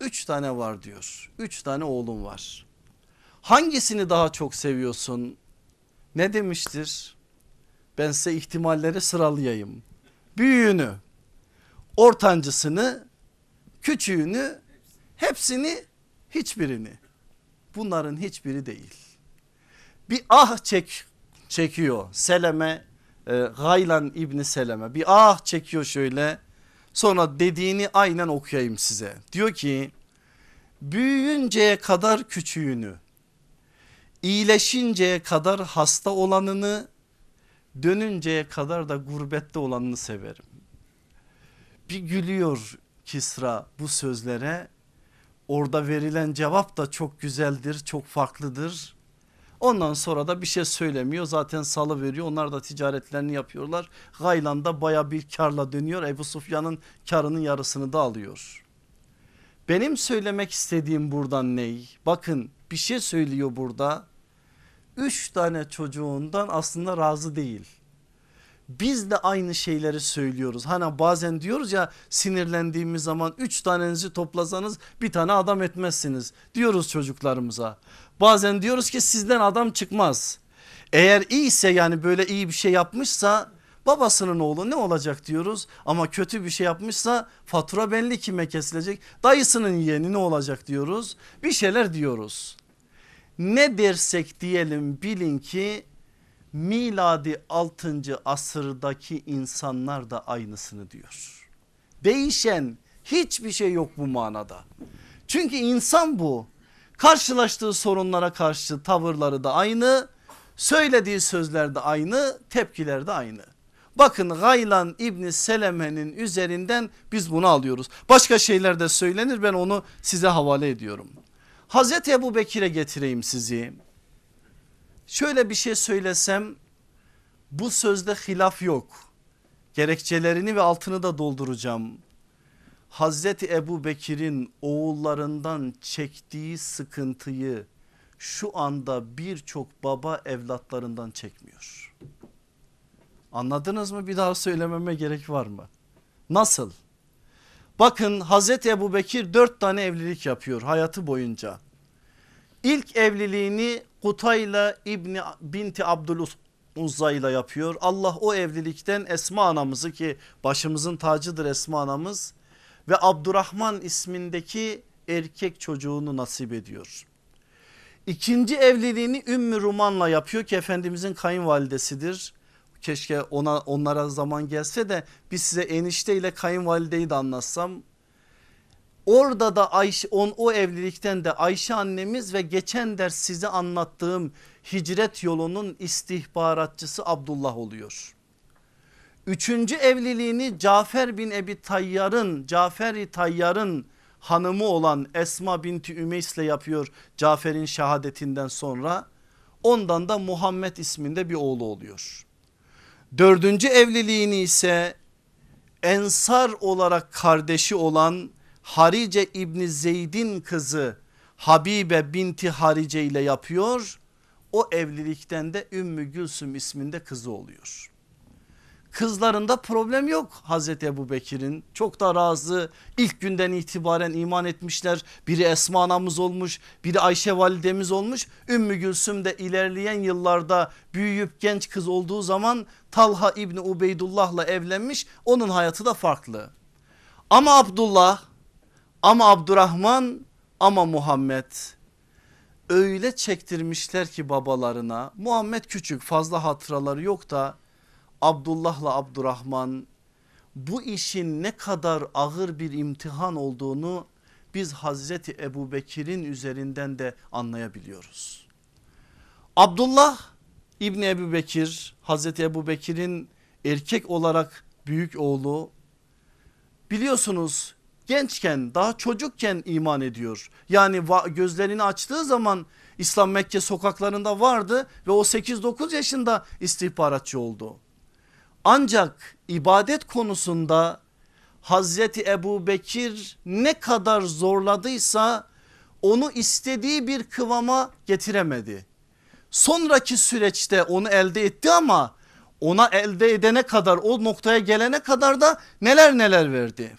Üç tane var diyor. Üç tane oğlum var. Hangisini daha çok seviyorsun? Ne demiştir? Ben size ihtimalleri sıralayayım. Büyüğünü, ortancısını, küçüğünü, hepsini, hiçbirini. Bunların hiçbiri değil. Bir ah çek çekiyor Seleme, e, Gaylan İbni Seleme bir ah çekiyor şöyle Sonra dediğini aynen okuyayım size. Diyor ki büyüyünceye kadar küçüğünü, iyileşinceye kadar hasta olanını, dönünceye kadar da gurbette olanını severim. Bir gülüyor Kisra bu sözlere. Orada verilen cevap da çok güzeldir, çok farklıdır. Ondan sonra da bir şey söylemiyor zaten salı veriyor onlar da ticaretlerini yapıyorlar. Gaylan'da baya bir karla dönüyor Ebu Sufyan'ın karının yarısını da alıyor. Benim söylemek istediğim buradan ney? Bakın bir şey söylüyor burada. Üç tane çocuğundan aslında razı değil. Biz de aynı şeyleri söylüyoruz. Hani bazen diyoruz ya sinirlendiğimiz zaman üç tanenizi toplasanız bir tane adam etmezsiniz diyoruz çocuklarımıza. Bazen diyoruz ki sizden adam çıkmaz. Eğer iyiyse yani böyle iyi bir şey yapmışsa babasının oğlu ne olacak diyoruz ama kötü bir şey yapmışsa fatura belli kime kesilecek dayısının yeğeni ne olacak diyoruz bir şeyler diyoruz. Ne dersek diyelim bilin ki miladi 6. asırdaki insanlar da aynısını diyor. Değişen hiçbir şey yok bu manada. Çünkü insan bu karşılaştığı sorunlara karşı tavırları da aynı söylediği sözler de aynı tepkiler de aynı. Bakın Gaylan İbni Seleme'nin üzerinden biz bunu alıyoruz. Başka şeyler de söylenir ben onu size havale ediyorum. Hazreti Ebu Bekir'e getireyim sizi. Şöyle bir şey söylesem bu sözde hilaf yok. Gerekçelerini ve altını da dolduracağım. Hazreti Ebu Bekir'in oğullarından çektiği sıkıntıyı şu anda birçok baba evlatlarından çekmiyor. Anladınız mı bir daha söylememe gerek var mı? Nasıl? Bakın Hazreti Ebu Bekir dört tane evlilik yapıyor hayatı boyunca. İlk evliliğini Kutayla İbni Binti Abdül Uzza ile yapıyor. Allah o evlilikten Esma anamızı ki başımızın tacıdır Esma anamız ve Abdurrahman ismindeki erkek çocuğunu nasip ediyor. İkinci evliliğini Ümmü Ruman'la yapıyor ki Efendimizin kayınvalidesidir. Keşke ona onlara zaman gelse de biz size enişte ile kayınvalideyi de anlatsam. Orada da Ayşe, on, o evlilikten de Ayşe annemiz ve geçen ders size anlattığım hicret yolunun istihbaratçısı Abdullah oluyor. Üçüncü evliliğini Cafer bin Ebi Tayyar'ın Cafer-i Tayyar'ın hanımı olan Esma binti Ümeys ile yapıyor Cafer'in şehadetinden sonra. Ondan da Muhammed isminde bir oğlu oluyor. Dördüncü evliliğini ise Ensar olarak kardeşi olan Harice İbni Zeyd'in kızı Habibe binti Harice ile yapıyor. O evlilikten de Ümmü Gülsüm isminde kızı oluyor. Kızlarında problem yok Hazreti Ebu Bekir'in çok da razı ilk günden itibaren iman etmişler. Biri Esma anamız olmuş biri Ayşe validemiz olmuş. Ümmü Gülsüm de ilerleyen yıllarda büyüyüp genç kız olduğu zaman Talha İbni Ubeydullah'la evlenmiş onun hayatı da farklı. Ama Abdullah ama Abdurrahman ama Muhammed öyle çektirmişler ki babalarına Muhammed küçük fazla hatıraları yok da Abdullah'la Abdurrahman bu işin ne kadar ağır bir imtihan olduğunu biz Hazreti Ebu Bekir'in üzerinden de anlayabiliyoruz. Abdullah İbni Ebu Bekir Hazreti Ebu Bekir'in erkek olarak büyük oğlu biliyorsunuz gençken daha çocukken iman ediyor. Yani gözlerini açtığı zaman İslam Mekke sokaklarında vardı ve o 8-9 yaşında istihbaratçı oldu. Ancak ibadet konusunda Hazreti Ebu Bekir ne kadar zorladıysa onu istediği bir kıvama getiremedi. Sonraki süreçte onu elde etti ama ona elde edene kadar o noktaya gelene kadar da neler neler verdi.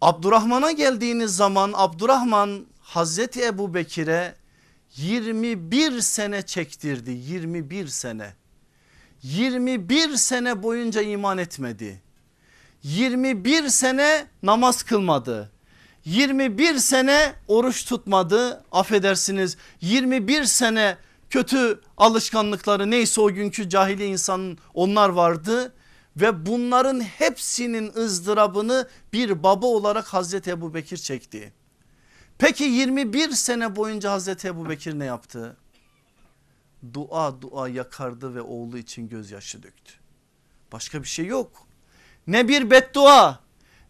Abdurrahman'a geldiğiniz zaman Abdurrahman Hazreti Ebu Bekir'e 21 sene çektirdi 21 sene. 21 sene boyunca iman etmedi. 21 sene namaz kılmadı. 21 sene oruç tutmadı affedersiniz 21 sene kötü alışkanlıkları neyse o günkü cahili insanın onlar vardı ve bunların hepsinin ızdırabını bir baba olarak Hazreti Ebu Bekir çekti. Peki 21 sene boyunca Hazreti Ebu Bekir ne yaptı? Dua dua yakardı ve oğlu için gözyaşı döktü. Başka bir şey yok. Ne bir beddua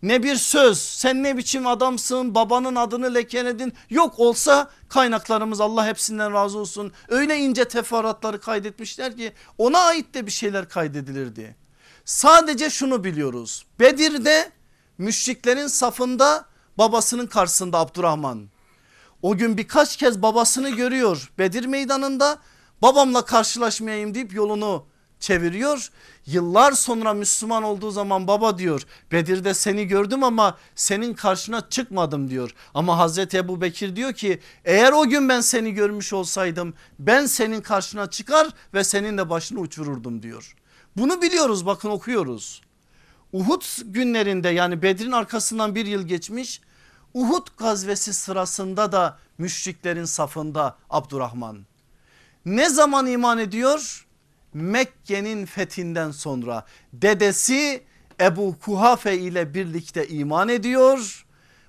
ne bir söz sen ne biçim adamsın babanın adını lekeledin yok olsa kaynaklarımız Allah hepsinden razı olsun öyle ince teferruatları kaydetmişler ki ona ait de bir şeyler kaydedilirdi. Sadece şunu biliyoruz Bedir'de müşriklerin safında babasının karşısında Abdurrahman o gün birkaç kez babasını görüyor Bedir meydanında babamla karşılaşmayayım deyip yolunu çeviriyor. Yıllar sonra Müslüman olduğu zaman baba diyor Bedir'de seni gördüm ama senin karşına çıkmadım diyor. Ama Hazreti Ebu Bekir diyor ki eğer o gün ben seni görmüş olsaydım ben senin karşına çıkar ve senin de başını uçururdum diyor. Bunu biliyoruz bakın okuyoruz. Uhud günlerinde yani Bedir'in arkasından bir yıl geçmiş. Uhud gazvesi sırasında da müşriklerin safında Abdurrahman. Ne zaman iman ediyor? Mekke'nin fethinden sonra dedesi Ebu Kuhafe ile birlikte iman ediyor.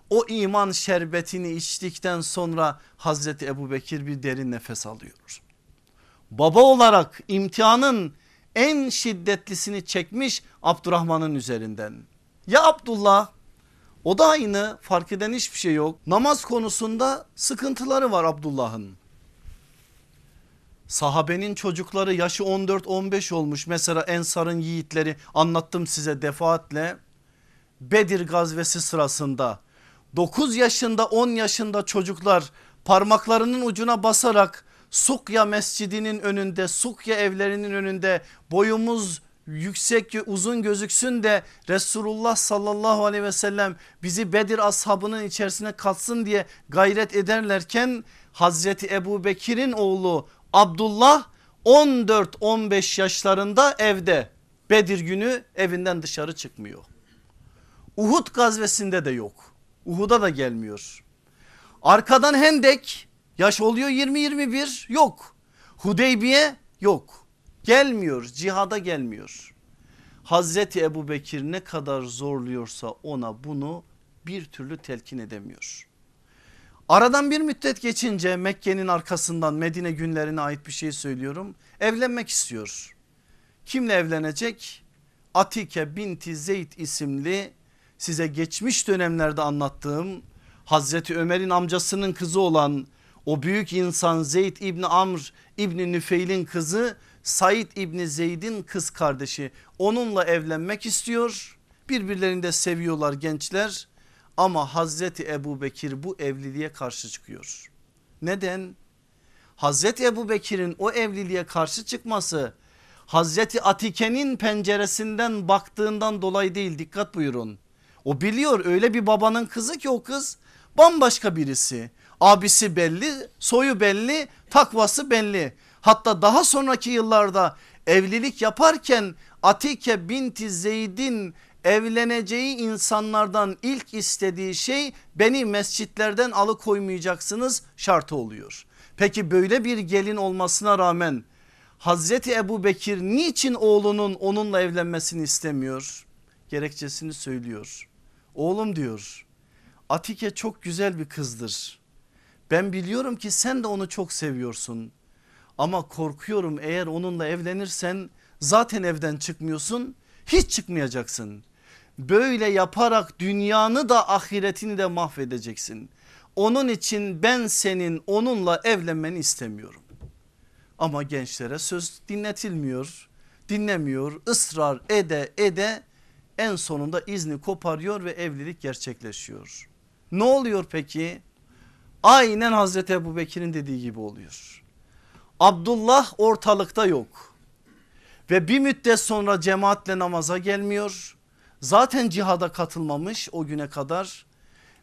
O iman şerbetini içtikten sonra Hazreti Ebu Bekir bir derin nefes alıyor. Baba olarak imtihanın en şiddetlisini çekmiş Abdurrahman'ın üzerinden. Ya Abdullah o da aynı fark eden hiçbir şey yok. Namaz konusunda sıkıntıları var Abdullah'ın. Sahabenin çocukları yaşı 14-15 olmuş mesela Ensar'ın yiğitleri anlattım size defaatle. Bedir gazvesi sırasında 9 yaşında 10 yaşında çocuklar parmaklarının ucuna basarak Sukya mescidinin önünde Sukya evlerinin önünde boyumuz yüksek uzun gözüksün de Resulullah sallallahu aleyhi ve sellem bizi Bedir ashabının içerisine katsın diye gayret ederlerken Hazreti Ebu Bekir'in oğlu Abdullah 14-15 yaşlarında evde Bedir günü evinden dışarı çıkmıyor. Uhud gazvesinde de yok. Uhud'a da gelmiyor. Arkadan Hendek yaş oluyor 20-21 yok. Hudeybiye yok. Gelmiyor cihada gelmiyor. Hazreti Ebu Bekir ne kadar zorluyorsa ona bunu bir türlü telkin edemiyor. Aradan bir müddet geçince Mekke'nin arkasından Medine günlerine ait bir şey söylüyorum. Evlenmek istiyor. Kimle evlenecek? Atike binti Zeyd isimli size geçmiş dönemlerde anlattığım Hazreti Ömer'in amcasının kızı olan o büyük insan Zeyd İbni Amr İbni Nüfeil'in kızı Said İbni Zeyd'in kız kardeşi onunla evlenmek istiyor. Birbirlerini de seviyorlar gençler ama Hazreti Ebu Bekir bu evliliğe karşı çıkıyor. Neden? Hazreti Ebu Bekir'in o evliliğe karşı çıkması Hazreti Atike'nin penceresinden baktığından dolayı değil dikkat buyurun. O biliyor öyle bir babanın kızı ki o kız bambaşka birisi. Abisi belli soyu belli takvası belli. Hatta daha sonraki yıllarda evlilik yaparken Atike binti Zeyd'in evleneceği insanlardan ilk istediği şey beni mescitlerden alıkoymayacaksınız şartı oluyor. Peki böyle bir gelin olmasına rağmen Hazreti Ebu Bekir niçin oğlunun onunla evlenmesini istemiyor? Gerekçesini söylüyor. Oğlum diyor Atike çok güzel bir kızdır. Ben biliyorum ki sen de onu çok seviyorsun. Ama korkuyorum eğer onunla evlenirsen zaten evden çıkmıyorsun hiç çıkmayacaksın. Böyle yaparak dünyanı da ahiretini de mahvedeceksin. Onun için ben senin onunla evlenmeni istemiyorum. Ama gençlere söz dinletilmiyor, dinlemiyor, ısrar ede ede en sonunda izni koparıyor ve evlilik gerçekleşiyor. Ne oluyor peki? Aynen Hazreti Ebu Bekir'in dediği gibi oluyor. Abdullah ortalıkta yok. Ve bir müddet sonra cemaatle namaza gelmiyor. Zaten cihada katılmamış o güne kadar.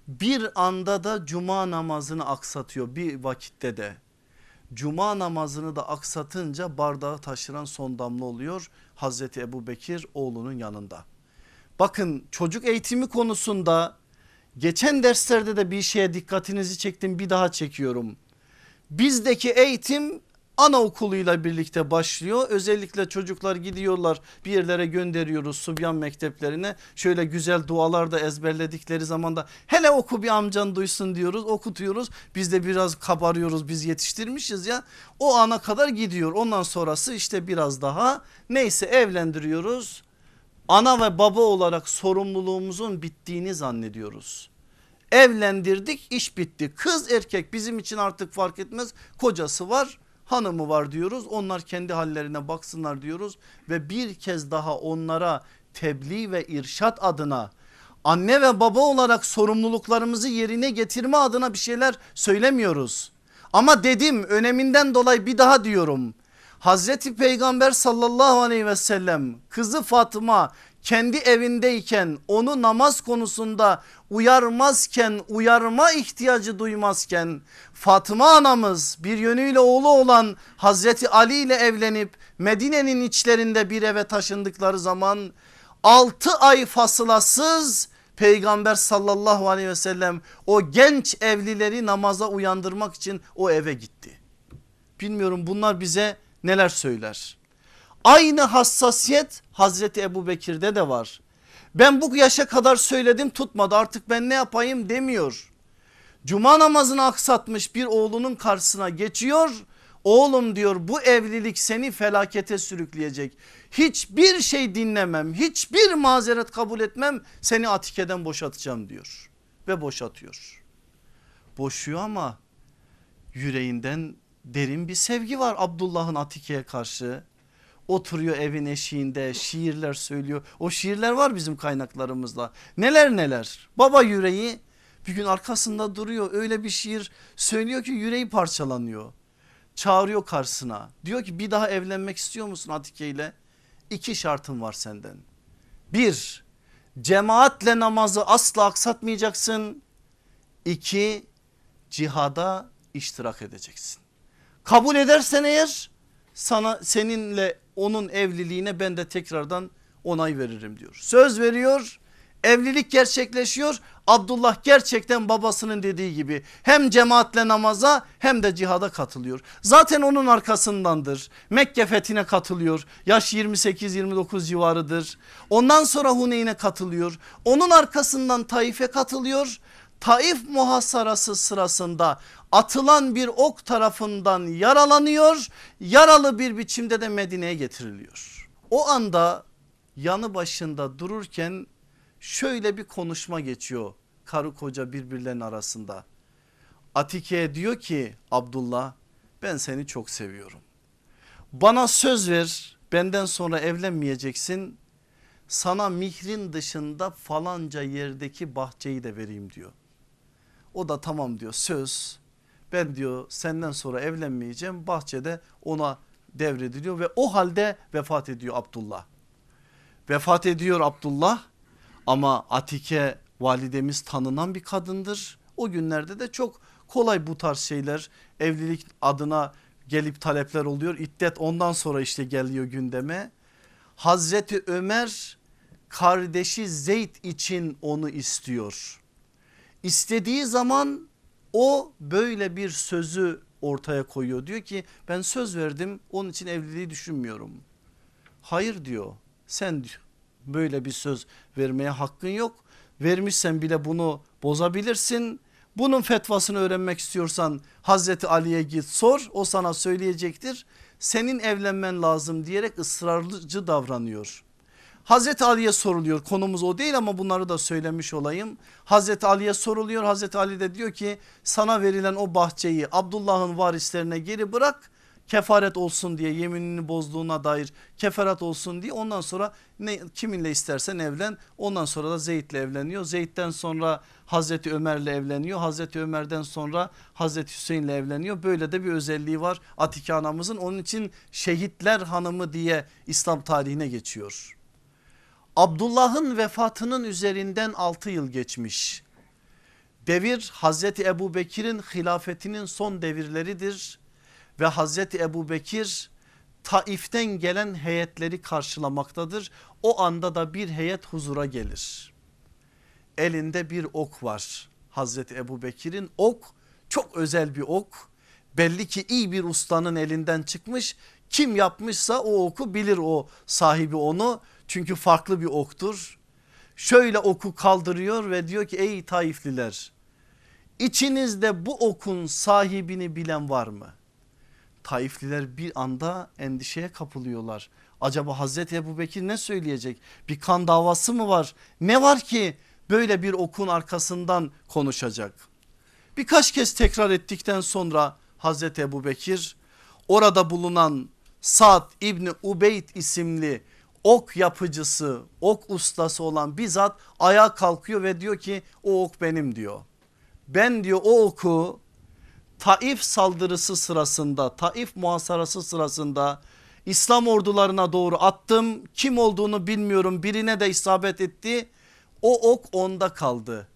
Bir anda da cuma namazını aksatıyor bir vakitte de. Cuma namazını da aksatınca bardağı taşıran son damla oluyor. Hazreti Ebu Bekir oğlunun yanında. Bakın çocuk eğitimi konusunda geçen derslerde de bir şeye dikkatinizi çektim bir daha çekiyorum. Bizdeki eğitim anaokuluyla birlikte başlıyor. Özellikle çocuklar gidiyorlar bir yerlere gönderiyoruz Subyan mekteplerine. Şöyle güzel dualar da ezberledikleri zaman da hele oku bir amcan duysun diyoruz okutuyoruz. Biz de biraz kabarıyoruz biz yetiştirmişiz ya. O ana kadar gidiyor ondan sonrası işte biraz daha neyse evlendiriyoruz. Ana ve baba olarak sorumluluğumuzun bittiğini zannediyoruz. Evlendirdik iş bitti. Kız erkek bizim için artık fark etmez. Kocası var hanımı var diyoruz. Onlar kendi hallerine baksınlar diyoruz ve bir kez daha onlara tebliğ ve irşat adına anne ve baba olarak sorumluluklarımızı yerine getirme adına bir şeyler söylemiyoruz. Ama dedim öneminden dolayı bir daha diyorum. Hazreti Peygamber sallallahu aleyhi ve sellem kızı Fatıma kendi evindeyken onu namaz konusunda uyarmazken uyarma ihtiyacı duymazken Fatıma anamız bir yönüyle oğlu olan Hazreti Ali ile evlenip Medine'nin içlerinde bir eve taşındıkları zaman 6 ay fasılasız Peygamber sallallahu aleyhi ve sellem o genç evlileri namaza uyandırmak için o eve gitti. Bilmiyorum bunlar bize neler söyler. Aynı hassasiyet Hazreti Ebu Bekir'de de var. Ben bu yaşa kadar söyledim tutmadı artık ben ne yapayım demiyor. Cuma namazını aksatmış bir oğlunun karşısına geçiyor. Oğlum diyor bu evlilik seni felakete sürükleyecek. Hiçbir şey dinlemem hiçbir mazeret kabul etmem seni Atike'den boşatacağım diyor. Ve boşatıyor. Boşuyor ama yüreğinden derin bir sevgi var Abdullah'ın Atike'ye karşı oturuyor evin eşiğinde şiirler söylüyor. O şiirler var bizim kaynaklarımızda. Neler neler. Baba yüreği bir gün arkasında duruyor öyle bir şiir söylüyor ki yüreği parçalanıyor. Çağırıyor karşısına. Diyor ki bir daha evlenmek istiyor musun Atike ile? İki şartım var senden. Bir cemaatle namazı asla aksatmayacaksın. İki cihada iştirak edeceksin. Kabul edersen eğer sana seninle onun evliliğine ben de tekrardan onay veririm diyor. Söz veriyor evlilik gerçekleşiyor. Abdullah gerçekten babasının dediği gibi hem cemaatle namaza hem de cihada katılıyor. Zaten onun arkasındandır. Mekke fethine katılıyor. Yaş 28-29 civarıdır. Ondan sonra Huneyn'e katılıyor. Onun arkasından Taif'e katılıyor. Taif muhasarası sırasında atılan bir ok tarafından yaralanıyor. Yaralı bir biçimde de Medine'ye getiriliyor. O anda yanı başında dururken şöyle bir konuşma geçiyor karı koca birbirlerinin arasında. Atike diyor ki Abdullah ben seni çok seviyorum. Bana söz ver benden sonra evlenmeyeceksin. Sana mihrin dışında falanca yerdeki bahçeyi de vereyim diyor. O da tamam diyor söz ben diyor senden sonra evlenmeyeceğim bahçede ona devrediliyor ve o halde vefat ediyor Abdullah. Vefat ediyor Abdullah ama Atike validemiz tanınan bir kadındır. O günlerde de çok kolay bu tarz şeyler evlilik adına gelip talepler oluyor. İddet ondan sonra işte geliyor gündeme. Hazreti Ömer kardeşi Zeyd için onu istiyor. İstediği zaman o böyle bir sözü ortaya koyuyor. Diyor ki ben söz verdim onun için evliliği düşünmüyorum. Hayır diyor sen diyor böyle bir söz vermeye hakkın yok. Vermişsen bile bunu bozabilirsin. Bunun fetvasını öğrenmek istiyorsan Hazreti Ali'ye git sor o sana söyleyecektir. Senin evlenmen lazım diyerek ısrarcı davranıyor. Hazreti Ali'ye soruluyor konumuz o değil ama bunları da söylemiş olayım. Hazreti Ali'ye soruluyor Hazreti Ali de diyor ki sana verilen o bahçeyi Abdullah'ın varislerine geri bırak kefaret olsun diye yeminini bozduğuna dair kefaret olsun diye ondan sonra ne, kiminle istersen evlen ondan sonra da Zeyd'le evleniyor. Zeyd'den sonra Hazreti Ömer'le evleniyor Hazreti Ömer'den sonra Hazreti Hüseyin'le evleniyor böyle de bir özelliği var Atike anamızın onun için şehitler hanımı diye İslam tarihine geçiyor. Abdullah'ın vefatının üzerinden 6 yıl geçmiş. Devir Hazreti Ebu Bekir'in hilafetinin son devirleridir ve Hazreti Ebu Bekir Taif'ten gelen heyetleri karşılamaktadır. O anda da bir heyet huzura gelir. Elinde bir ok var Hazreti Ebu Bekir'in ok çok özel bir ok. Belli ki iyi bir ustanın elinden çıkmış. Kim yapmışsa o oku bilir o sahibi onu. Çünkü farklı bir oktur. Şöyle oku kaldırıyor ve diyor ki ey Taifliler içinizde bu okun sahibini bilen var mı? Taifliler bir anda endişeye kapılıyorlar. Acaba Hazreti Ebu Bekir ne söyleyecek? Bir kan davası mı var? Ne var ki böyle bir okun arkasından konuşacak? Birkaç kez tekrar ettikten sonra Hazreti Ebu Bekir orada bulunan Sa'd İbni Ubeyd isimli ok yapıcısı ok ustası olan bizzat ayağa kalkıyor ve diyor ki o ok benim diyor. Ben diyor o oku Taif saldırısı sırasında Taif muhasarası sırasında İslam ordularına doğru attım. Kim olduğunu bilmiyorum birine de isabet etti. O ok onda kaldı.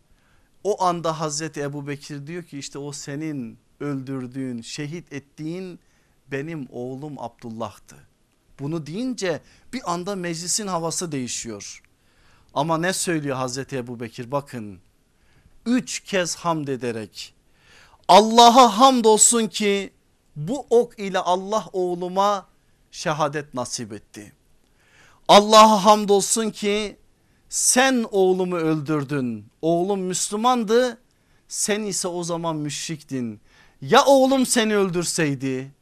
O anda Hazreti Ebu Bekir diyor ki işte o senin öldürdüğün şehit ettiğin benim oğlum Abdullah'tı. Bunu deyince bir anda meclisin havası değişiyor. Ama ne söylüyor Hazreti Ebu Bekir bakın. Üç kez hamd ederek Allah'a hamdolsun ki bu ok ile Allah oğluma şehadet nasip etti. Allah'a hamdolsun ki sen oğlumu öldürdün. Oğlum Müslümandı sen ise o zaman müşriktin. Ya oğlum seni öldürseydi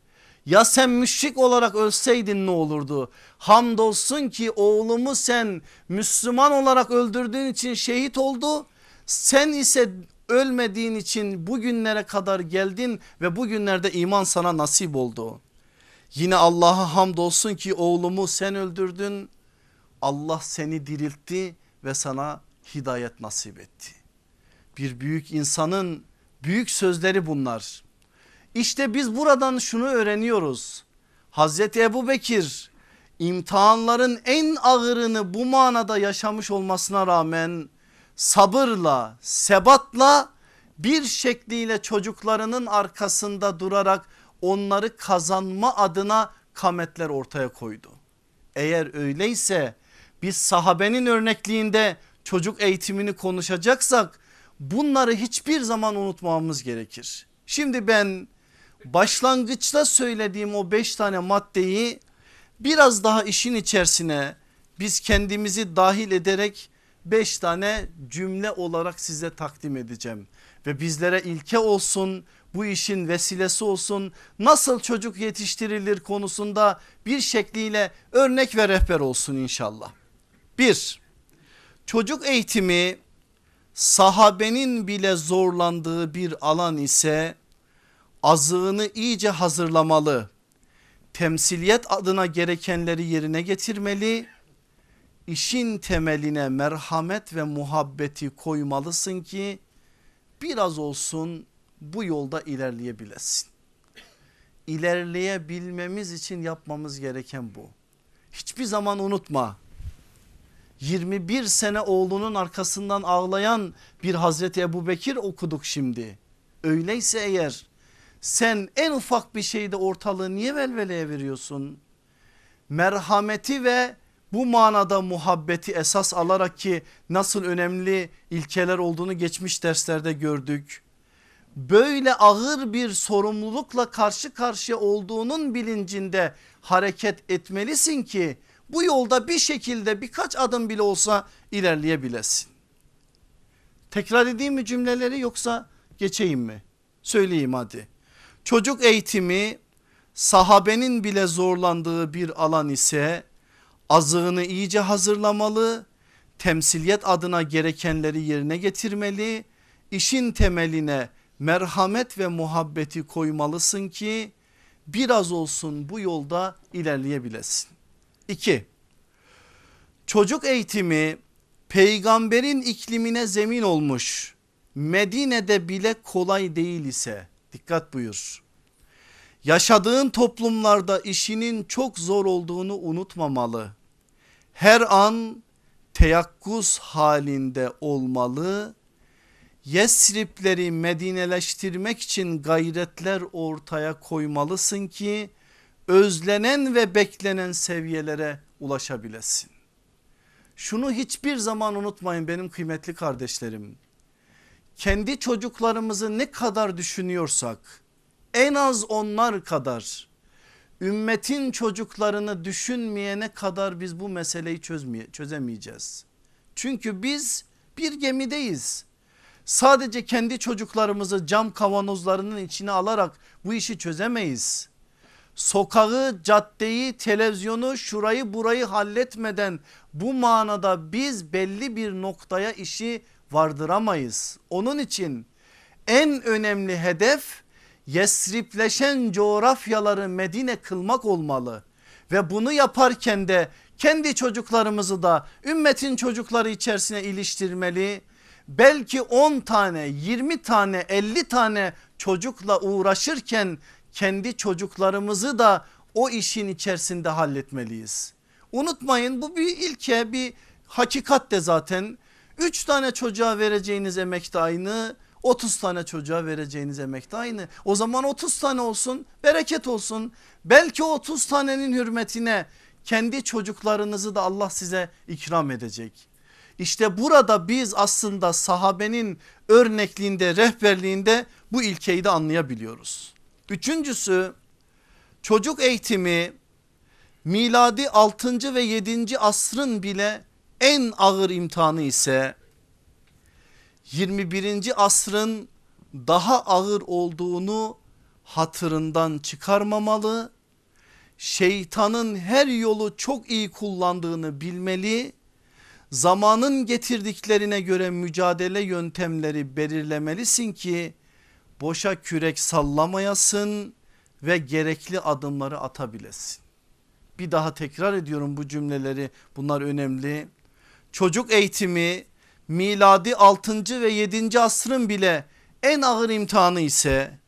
ya sen müşrik olarak ölseydin ne olurdu? Hamdolsun ki oğlumu sen Müslüman olarak öldürdüğün için şehit oldu. Sen ise ölmediğin için bugünlere kadar geldin ve bugünlerde iman sana nasip oldu. Yine Allah'a hamdolsun ki oğlumu sen öldürdün. Allah seni diriltti ve sana hidayet nasip etti. Bir büyük insanın büyük sözleri bunlar. İşte biz buradan şunu öğreniyoruz. Hazreti Ebu Bekir imtihanların en ağırını bu manada yaşamış olmasına rağmen sabırla sebatla bir şekliyle çocuklarının arkasında durarak onları kazanma adına kametler ortaya koydu. Eğer öyleyse biz sahabenin örnekliğinde çocuk eğitimini konuşacaksak bunları hiçbir zaman unutmamamız gerekir. Şimdi ben başlangıçta söylediğim o beş tane maddeyi biraz daha işin içerisine biz kendimizi dahil ederek beş tane cümle olarak size takdim edeceğim. Ve bizlere ilke olsun bu işin vesilesi olsun nasıl çocuk yetiştirilir konusunda bir şekliyle örnek ve rehber olsun inşallah. Bir çocuk eğitimi sahabenin bile zorlandığı bir alan ise azığını iyice hazırlamalı. Temsiliyet adına gerekenleri yerine getirmeli. İşin temeline merhamet ve muhabbeti koymalısın ki biraz olsun bu yolda ilerleyebilesin. İlerleyebilmemiz için yapmamız gereken bu. Hiçbir zaman unutma 21 sene oğlunun arkasından ağlayan bir Hazreti Ebu Bekir okuduk şimdi. Öyleyse eğer sen en ufak bir şeyde ortalığı niye velveleye veriyorsun? Merhameti ve bu manada muhabbeti esas alarak ki nasıl önemli ilkeler olduğunu geçmiş derslerde gördük. Böyle ağır bir sorumlulukla karşı karşıya olduğunun bilincinde hareket etmelisin ki bu yolda bir şekilde birkaç adım bile olsa ilerleyebilesin. Tekrar edeyim mi cümleleri yoksa Geçeyim mi? Söyleyeyim hadi. Çocuk eğitimi sahabenin bile zorlandığı bir alan ise azığını iyice hazırlamalı, temsiliyet adına gerekenleri yerine getirmeli, işin temeline merhamet ve muhabbeti koymalısın ki biraz olsun bu yolda ilerleyebilesin. 2. Çocuk eğitimi peygamberin iklimine zemin olmuş Medine'de bile kolay değil ise dikkat buyur. Yaşadığın toplumlarda işinin çok zor olduğunu unutmamalı. Her an teyakkuz halinde olmalı. Yesripleri Medineleştirmek için gayretler ortaya koymalısın ki özlenen ve beklenen seviyelere ulaşabilesin. Şunu hiçbir zaman unutmayın benim kıymetli kardeşlerim. Kendi çocuklarımızı ne kadar düşünüyorsak en az onlar kadar ümmetin çocuklarını düşünmeyene kadar biz bu meseleyi çözmeye, çözemeyeceğiz. Çünkü biz bir gemideyiz. Sadece kendi çocuklarımızı cam kavanozlarının içine alarak bu işi çözemeyiz. Sokağı, caddeyi, televizyonu, şurayı burayı halletmeden bu manada biz belli bir noktaya işi vardıramayız. Onun için en önemli hedef Yesripleşen coğrafyaları Medine kılmak olmalı. Ve bunu yaparken de kendi çocuklarımızı da ümmetin çocukları içerisine iliştirmeli. Belki 10 tane 20 tane 50 tane çocukla uğraşırken kendi çocuklarımızı da o işin içerisinde halletmeliyiz. Unutmayın bu bir ilke bir hakikat de zaten 3 tane çocuğa vereceğiniz emek de aynı 30 tane çocuğa vereceğiniz emek de aynı. O zaman 30 tane olsun bereket olsun. Belki 30 tanenin hürmetine kendi çocuklarınızı da Allah size ikram edecek. İşte burada biz aslında sahabenin örnekliğinde rehberliğinde bu ilkeyi de anlayabiliyoruz. Üçüncüsü çocuk eğitimi miladi 6. ve 7. asrın bile en ağır imtihanı ise 21. asrın daha ağır olduğunu hatırından çıkarmamalı. Şeytanın her yolu çok iyi kullandığını bilmeli. Zamanın getirdiklerine göre mücadele yöntemleri belirlemelisin ki boşa kürek sallamayasın ve gerekli adımları atabilesin. Bir daha tekrar ediyorum bu cümleleri bunlar önemli. Çocuk eğitimi miladi 6. ve 7. asrın bile en ağır imtihanı ise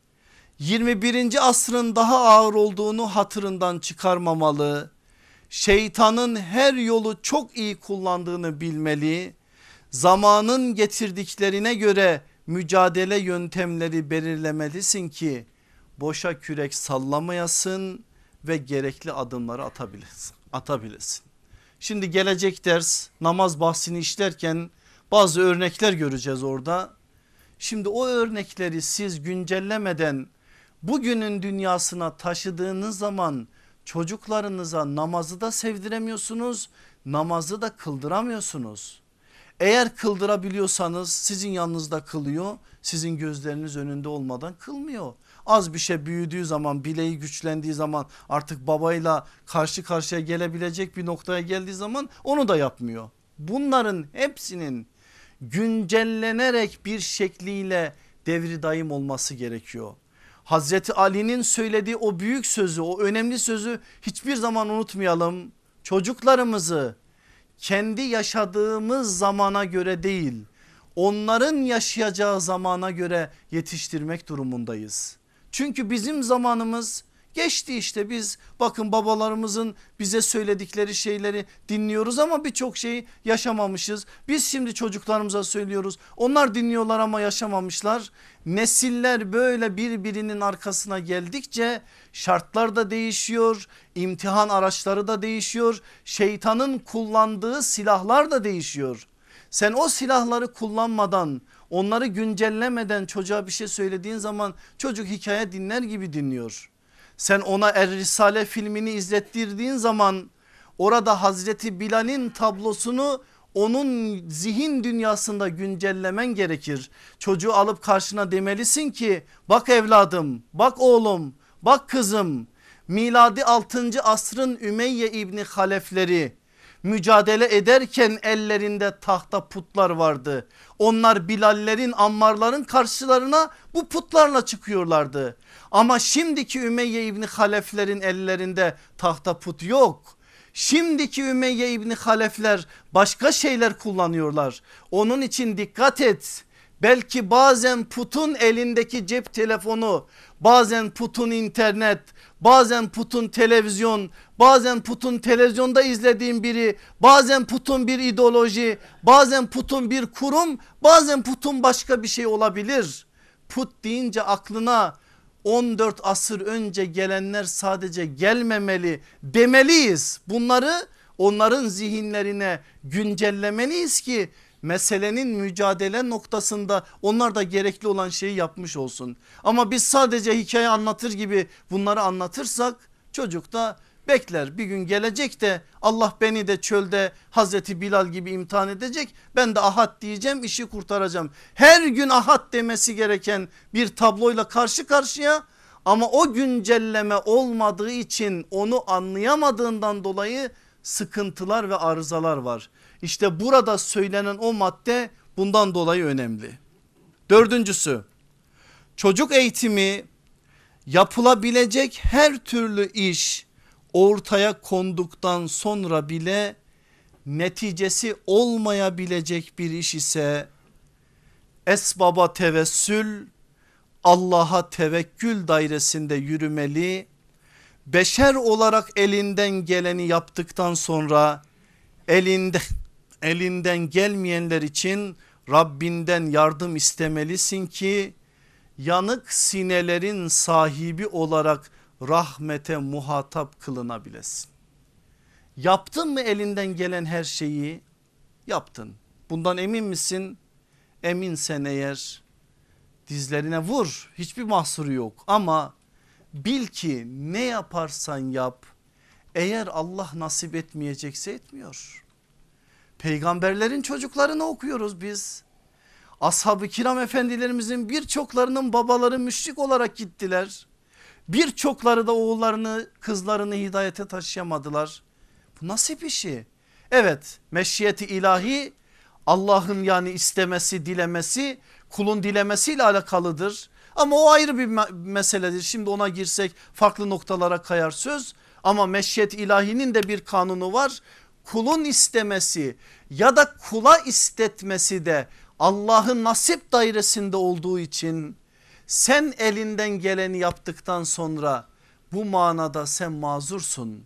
21. asrın daha ağır olduğunu hatırından çıkarmamalı. Şeytanın her yolu çok iyi kullandığını bilmeli. Zamanın getirdiklerine göre mücadele yöntemleri belirlemelisin ki boşa kürek sallamayasın ve gerekli adımları atabilesin. atabilesin. Şimdi gelecek ders namaz bahsini işlerken bazı örnekler göreceğiz orada. Şimdi o örnekleri siz güncellemeden bugünün dünyasına taşıdığınız zaman çocuklarınıza namazı da sevdiremiyorsunuz namazı da kıldıramıyorsunuz. Eğer kıldırabiliyorsanız sizin yanınızda kılıyor sizin gözleriniz önünde olmadan kılmıyor. Az bir şey büyüdüğü zaman bileği güçlendiği zaman artık babayla karşı karşıya gelebilecek bir noktaya geldiği zaman onu da yapmıyor. Bunların hepsinin güncellenerek bir şekliyle devri daim olması gerekiyor. Hazreti Ali'nin söylediği o büyük sözü o önemli sözü hiçbir zaman unutmayalım. Çocuklarımızı kendi yaşadığımız zamana göre değil onların yaşayacağı zamana göre yetiştirmek durumundayız. Çünkü bizim zamanımız Geçti işte biz bakın babalarımızın bize söyledikleri şeyleri dinliyoruz ama birçok şeyi yaşamamışız. Biz şimdi çocuklarımıza söylüyoruz. Onlar dinliyorlar ama yaşamamışlar. Nesiller böyle birbirinin arkasına geldikçe şartlar da değişiyor. imtihan araçları da değişiyor. Şeytanın kullandığı silahlar da değişiyor. Sen o silahları kullanmadan onları güncellemeden çocuğa bir şey söylediğin zaman çocuk hikaye dinler gibi dinliyor. Sen ona Er Risale filmini izlettirdiğin zaman orada Hazreti Bilal'in tablosunu onun zihin dünyasında güncellemen gerekir. Çocuğu alıp karşına demelisin ki bak evladım bak oğlum bak kızım miladi 6. asrın Ümeyye İbni Halefleri mücadele ederken ellerinde tahta putlar vardı. Onlar Bilallerin Ammarların karşılarına bu putlarla çıkıyorlardı. Ama şimdiki Ümeyye İbni Haleflerin ellerinde tahta put yok. Şimdiki Ümeyye İbni Halefler başka şeyler kullanıyorlar. Onun için dikkat et. Belki bazen putun elindeki cep telefonu, bazen putun internet, bazen putun televizyon, bazen putun televizyonda izlediğin biri, bazen putun bir ideoloji, bazen putun bir kurum, bazen putun başka bir şey olabilir. Put deyince aklına 14 asır önce gelenler sadece gelmemeli demeliyiz. Bunları onların zihinlerine güncellemeliyiz ki meselenin mücadele noktasında onlar da gerekli olan şeyi yapmış olsun. Ama biz sadece hikaye anlatır gibi bunları anlatırsak çocuk da bekler bir gün gelecek de Allah beni de çölde Hazreti Bilal gibi imtihan edecek. Ben de ahad diyeceğim işi kurtaracağım. Her gün ahad demesi gereken bir tabloyla karşı karşıya ama o güncelleme olmadığı için onu anlayamadığından dolayı sıkıntılar ve arızalar var. İşte burada söylenen o madde bundan dolayı önemli. Dördüncüsü çocuk eğitimi yapılabilecek her türlü iş ortaya konduktan sonra bile neticesi olmayabilecek bir iş ise esbaba tevessül Allah'a tevekkül dairesinde yürümeli. Beşer olarak elinden geleni yaptıktan sonra elinde elinden gelmeyenler için Rabbinden yardım istemelisin ki yanık sinelerin sahibi olarak rahmete muhatap kılınabilesin. Yaptın mı elinden gelen her şeyi? Yaptın. Bundan emin misin? Eminsen eğer dizlerine vur hiçbir mahsuru yok ama bil ki ne yaparsan yap eğer Allah nasip etmeyecekse etmiyor. Peygamberlerin çocuklarını okuyoruz biz. Ashab-ı kiram efendilerimizin birçoklarının babaları müşrik olarak gittiler. Birçokları da oğullarını kızlarını hidayete taşıyamadılar. Bu nasıl bir şey? Evet meşiyeti ilahi Allah'ın yani istemesi dilemesi kulun dilemesiyle alakalıdır. Ama o ayrı bir meseledir. Şimdi ona girsek farklı noktalara kayar söz. Ama meşiyet ilahinin de bir kanunu var. Kulun istemesi ya da kula istetmesi de Allah'ın nasip dairesinde olduğu için sen elinden geleni yaptıktan sonra bu manada sen mazursun.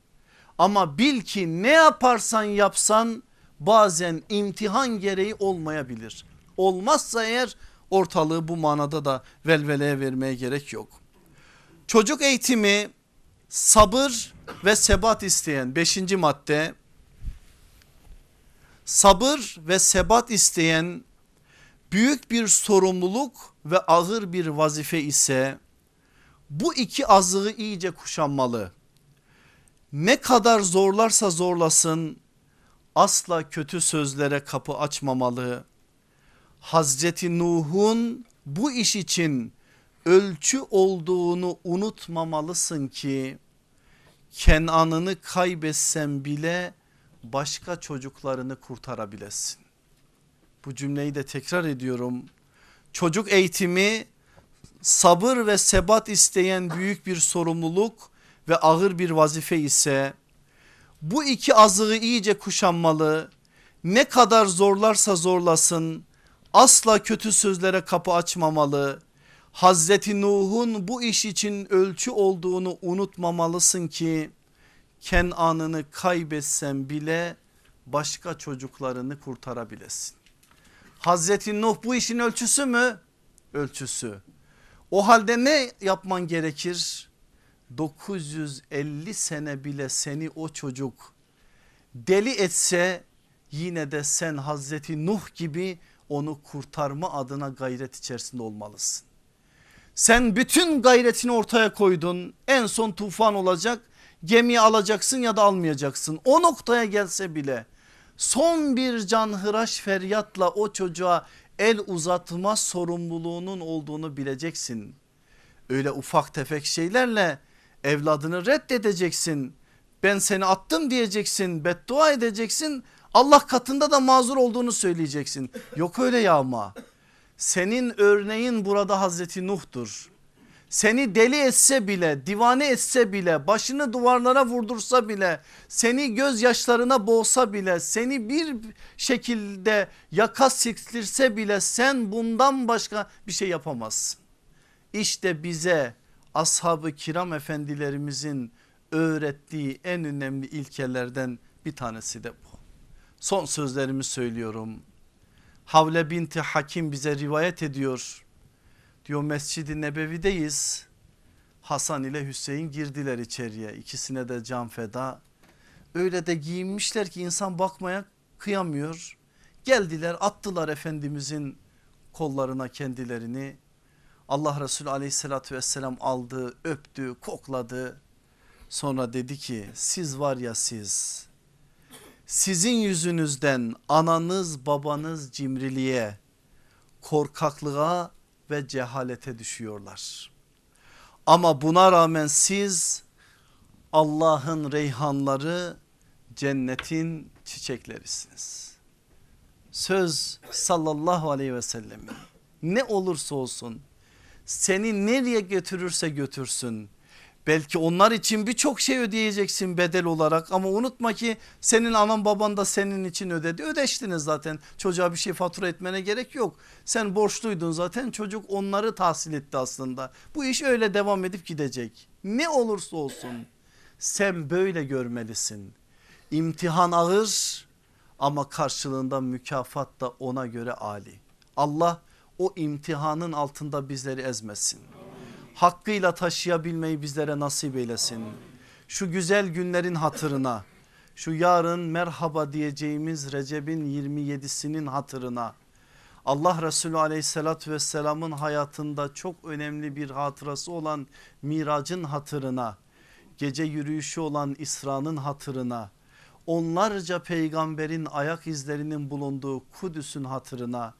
Ama bil ki ne yaparsan yapsan bazen imtihan gereği olmayabilir. Olmazsa eğer ortalığı bu manada da velveleye vermeye gerek yok. Çocuk eğitimi sabır ve sebat isteyen beşinci madde sabır ve sebat isteyen büyük bir sorumluluk ve ağır bir vazife ise bu iki azığı iyice kuşanmalı. Ne kadar zorlarsa zorlasın asla kötü sözlere kapı açmamalı. Hazreti Nuh'un bu iş için ölçü olduğunu unutmamalısın ki Kenan'ını kaybetsen bile başka çocuklarını kurtarabilesin. Bu cümleyi de tekrar ediyorum. Çocuk eğitimi sabır ve sebat isteyen büyük bir sorumluluk ve ağır bir vazife ise bu iki azığı iyice kuşanmalı. Ne kadar zorlarsa zorlasın asla kötü sözlere kapı açmamalı. Hazreti Nuh'un bu iş için ölçü olduğunu unutmamalısın ki Kenan'ını kaybetsen bile başka çocuklarını kurtarabilesin. Hazreti Nuh bu işin ölçüsü mü? Ölçüsü. O halde ne yapman gerekir? 950 sene bile seni o çocuk deli etse yine de sen Hazreti Nuh gibi onu kurtarma adına gayret içerisinde olmalısın. Sen bütün gayretini ortaya koydun en son tufan olacak gemiyi alacaksın ya da almayacaksın o noktaya gelse bile son bir canhıraş feryatla o çocuğa el uzatma sorumluluğunun olduğunu bileceksin. Öyle ufak tefek şeylerle evladını reddedeceksin. Ben seni attım diyeceksin beddua edeceksin Allah katında da mazur olduğunu söyleyeceksin. Yok öyle ya ama senin örneğin burada Hazreti Nuh'tur. Seni deli etse bile divane etse bile başını duvarlara vurdursa bile seni gözyaşlarına boğsa bile seni bir şekilde yaka siktirse bile sen bundan başka bir şey yapamazsın. İşte bize ashab-ı kiram efendilerimizin öğrettiği en önemli ilkelerden bir tanesi de bu. Son sözlerimi söylüyorum. Havle binti Hakim bize rivayet ediyor. Diyor Mescid-i Nebevi'deyiz. Hasan ile Hüseyin girdiler içeriye. İkisine de can feda. Öyle de giyinmişler ki insan bakmaya kıyamıyor. Geldiler attılar Efendimizin kollarına kendilerini. Allah Resulü aleyhissalatü vesselam aldı, öptü, kokladı. Sonra dedi ki siz var ya siz sizin yüzünüzden ananız babanız cimriliğe, korkaklığa ve cehalete düşüyorlar. Ama buna rağmen siz Allah'ın reyhanları cennetin çiçeklerisiniz. Söz sallallahu aleyhi ve sellemin ne olursa olsun seni nereye götürürse götürsün Belki onlar için birçok şey ödeyeceksin bedel olarak ama unutma ki senin anan baban da senin için ödedi. Ödeştiniz zaten çocuğa bir şey fatura etmene gerek yok. Sen borçluydun zaten çocuk onları tahsil etti aslında. Bu iş öyle devam edip gidecek. Ne olursa olsun sen böyle görmelisin. İmtihan ağır ama karşılığında mükafat da ona göre Ali. Allah o imtihanın altında bizleri ezmesin hakkıyla taşıyabilmeyi bizlere nasip eylesin. Şu güzel günlerin hatırına şu yarın merhaba diyeceğimiz Recep'in 27'sinin hatırına Allah Resulü aleyhissalatü vesselamın hayatında çok önemli bir hatırası olan miracın hatırına gece yürüyüşü olan İsra'nın hatırına onlarca peygamberin ayak izlerinin bulunduğu Kudüs'ün hatırına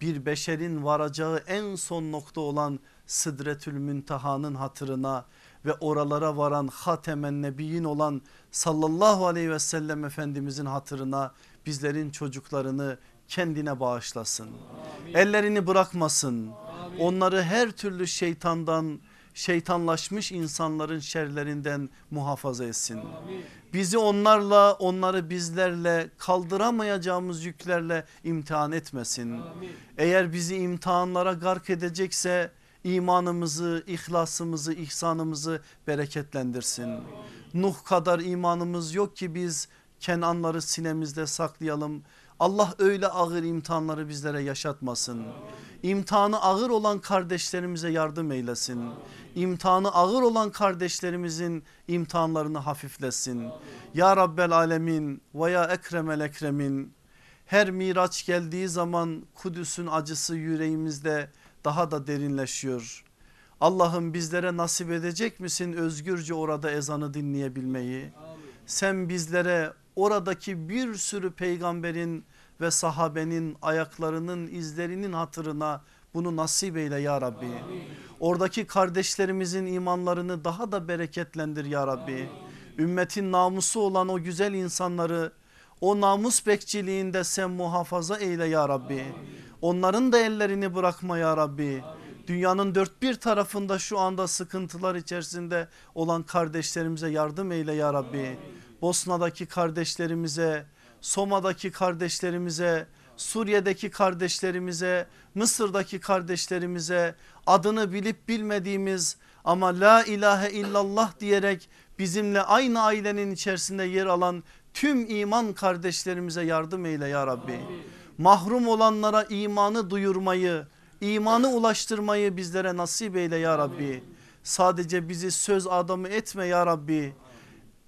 bir beşerin varacağı en son nokta olan Sıdretül Münteha'nın hatırına ve oralara varan Hatemen Nebiyin olan sallallahu aleyhi ve sellem Efendimizin hatırına bizlerin çocuklarını kendine bağışlasın. Amin. Ellerini bırakmasın. Amin. Onları her türlü şeytandan şeytanlaşmış insanların şerlerinden muhafaza etsin. Amin. Bizi onlarla onları bizlerle kaldıramayacağımız yüklerle imtihan etmesin. Amin. Eğer bizi imtihanlara gark edecekse imanımızı, ihlasımızı, ihsanımızı bereketlendirsin. Nuh kadar imanımız yok ki biz Kenanları sinemizde saklayalım. Allah öyle ağır imtihanları bizlere yaşatmasın. İmtihanı ağır olan kardeşlerimize yardım eylesin. İmtihanı ağır olan kardeşlerimizin imtihanlarını hafiflesin. Ya Rabbel Alemin ve ya Ekremel Ekremin her miraç geldiği zaman Kudüs'ün acısı yüreğimizde daha da derinleşiyor. Allah'ım bizlere nasip edecek misin özgürce orada ezanı dinleyebilmeyi? Sen bizlere oradaki bir sürü peygamberin ve sahabenin ayaklarının izlerinin hatırına bunu nasip eyle ya Rabbi. Oradaki kardeşlerimizin imanlarını daha da bereketlendir ya Rabbi. Ümmetin namusu olan o güzel insanları o namus bekçiliğinde sen muhafaza eyle ya Rabbi. Onların da ellerini bırakma ya Rabbi. Dünyanın dört bir tarafında şu anda sıkıntılar içerisinde olan kardeşlerimize yardım eyle ya Rabbi. Bosna'daki kardeşlerimize, Soma'daki kardeşlerimize, Suriye'deki kardeşlerimize, Mısır'daki kardeşlerimize adını bilip bilmediğimiz ama la ilahe illallah diyerek bizimle aynı ailenin içerisinde yer alan tüm iman kardeşlerimize yardım eyle ya Rabbi. Mahrum olanlara imanı duyurmayı, imanı ulaştırmayı bizlere nasip eyle ya Rabbi. Sadece bizi söz adamı etme ya Rabbi.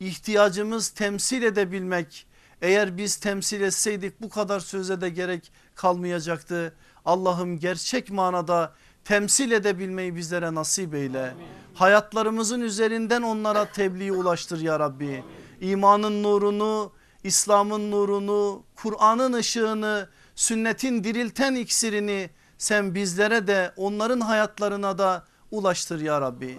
İhtiyacımız temsil edebilmek. Eğer biz temsil etseydik bu kadar söze de gerek kalmayacaktı. Allah'ım gerçek manada temsil edebilmeyi bizlere nasip eyle. Hayatlarımızın üzerinden onlara tebliğ ulaştır ya Rabbi. İmanın nurunu İslam'ın nurunu, Kur'an'ın ışığını, sünnetin dirilten iksirini sen bizlere de onların hayatlarına da ulaştır ya Rabbi.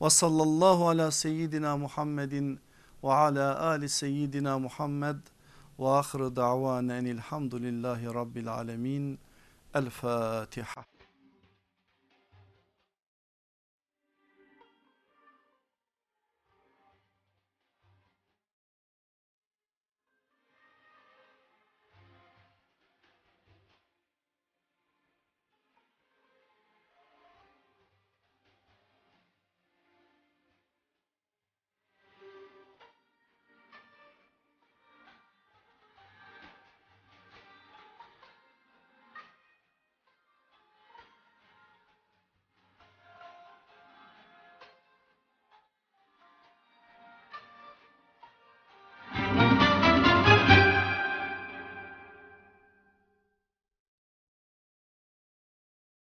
Ve sallallahu ala seyyidina Muhammedin ve ala ali seyyidina Muhammed ve ahire da'vanen elhamdülillahi rabbil alemin. El Fatiha.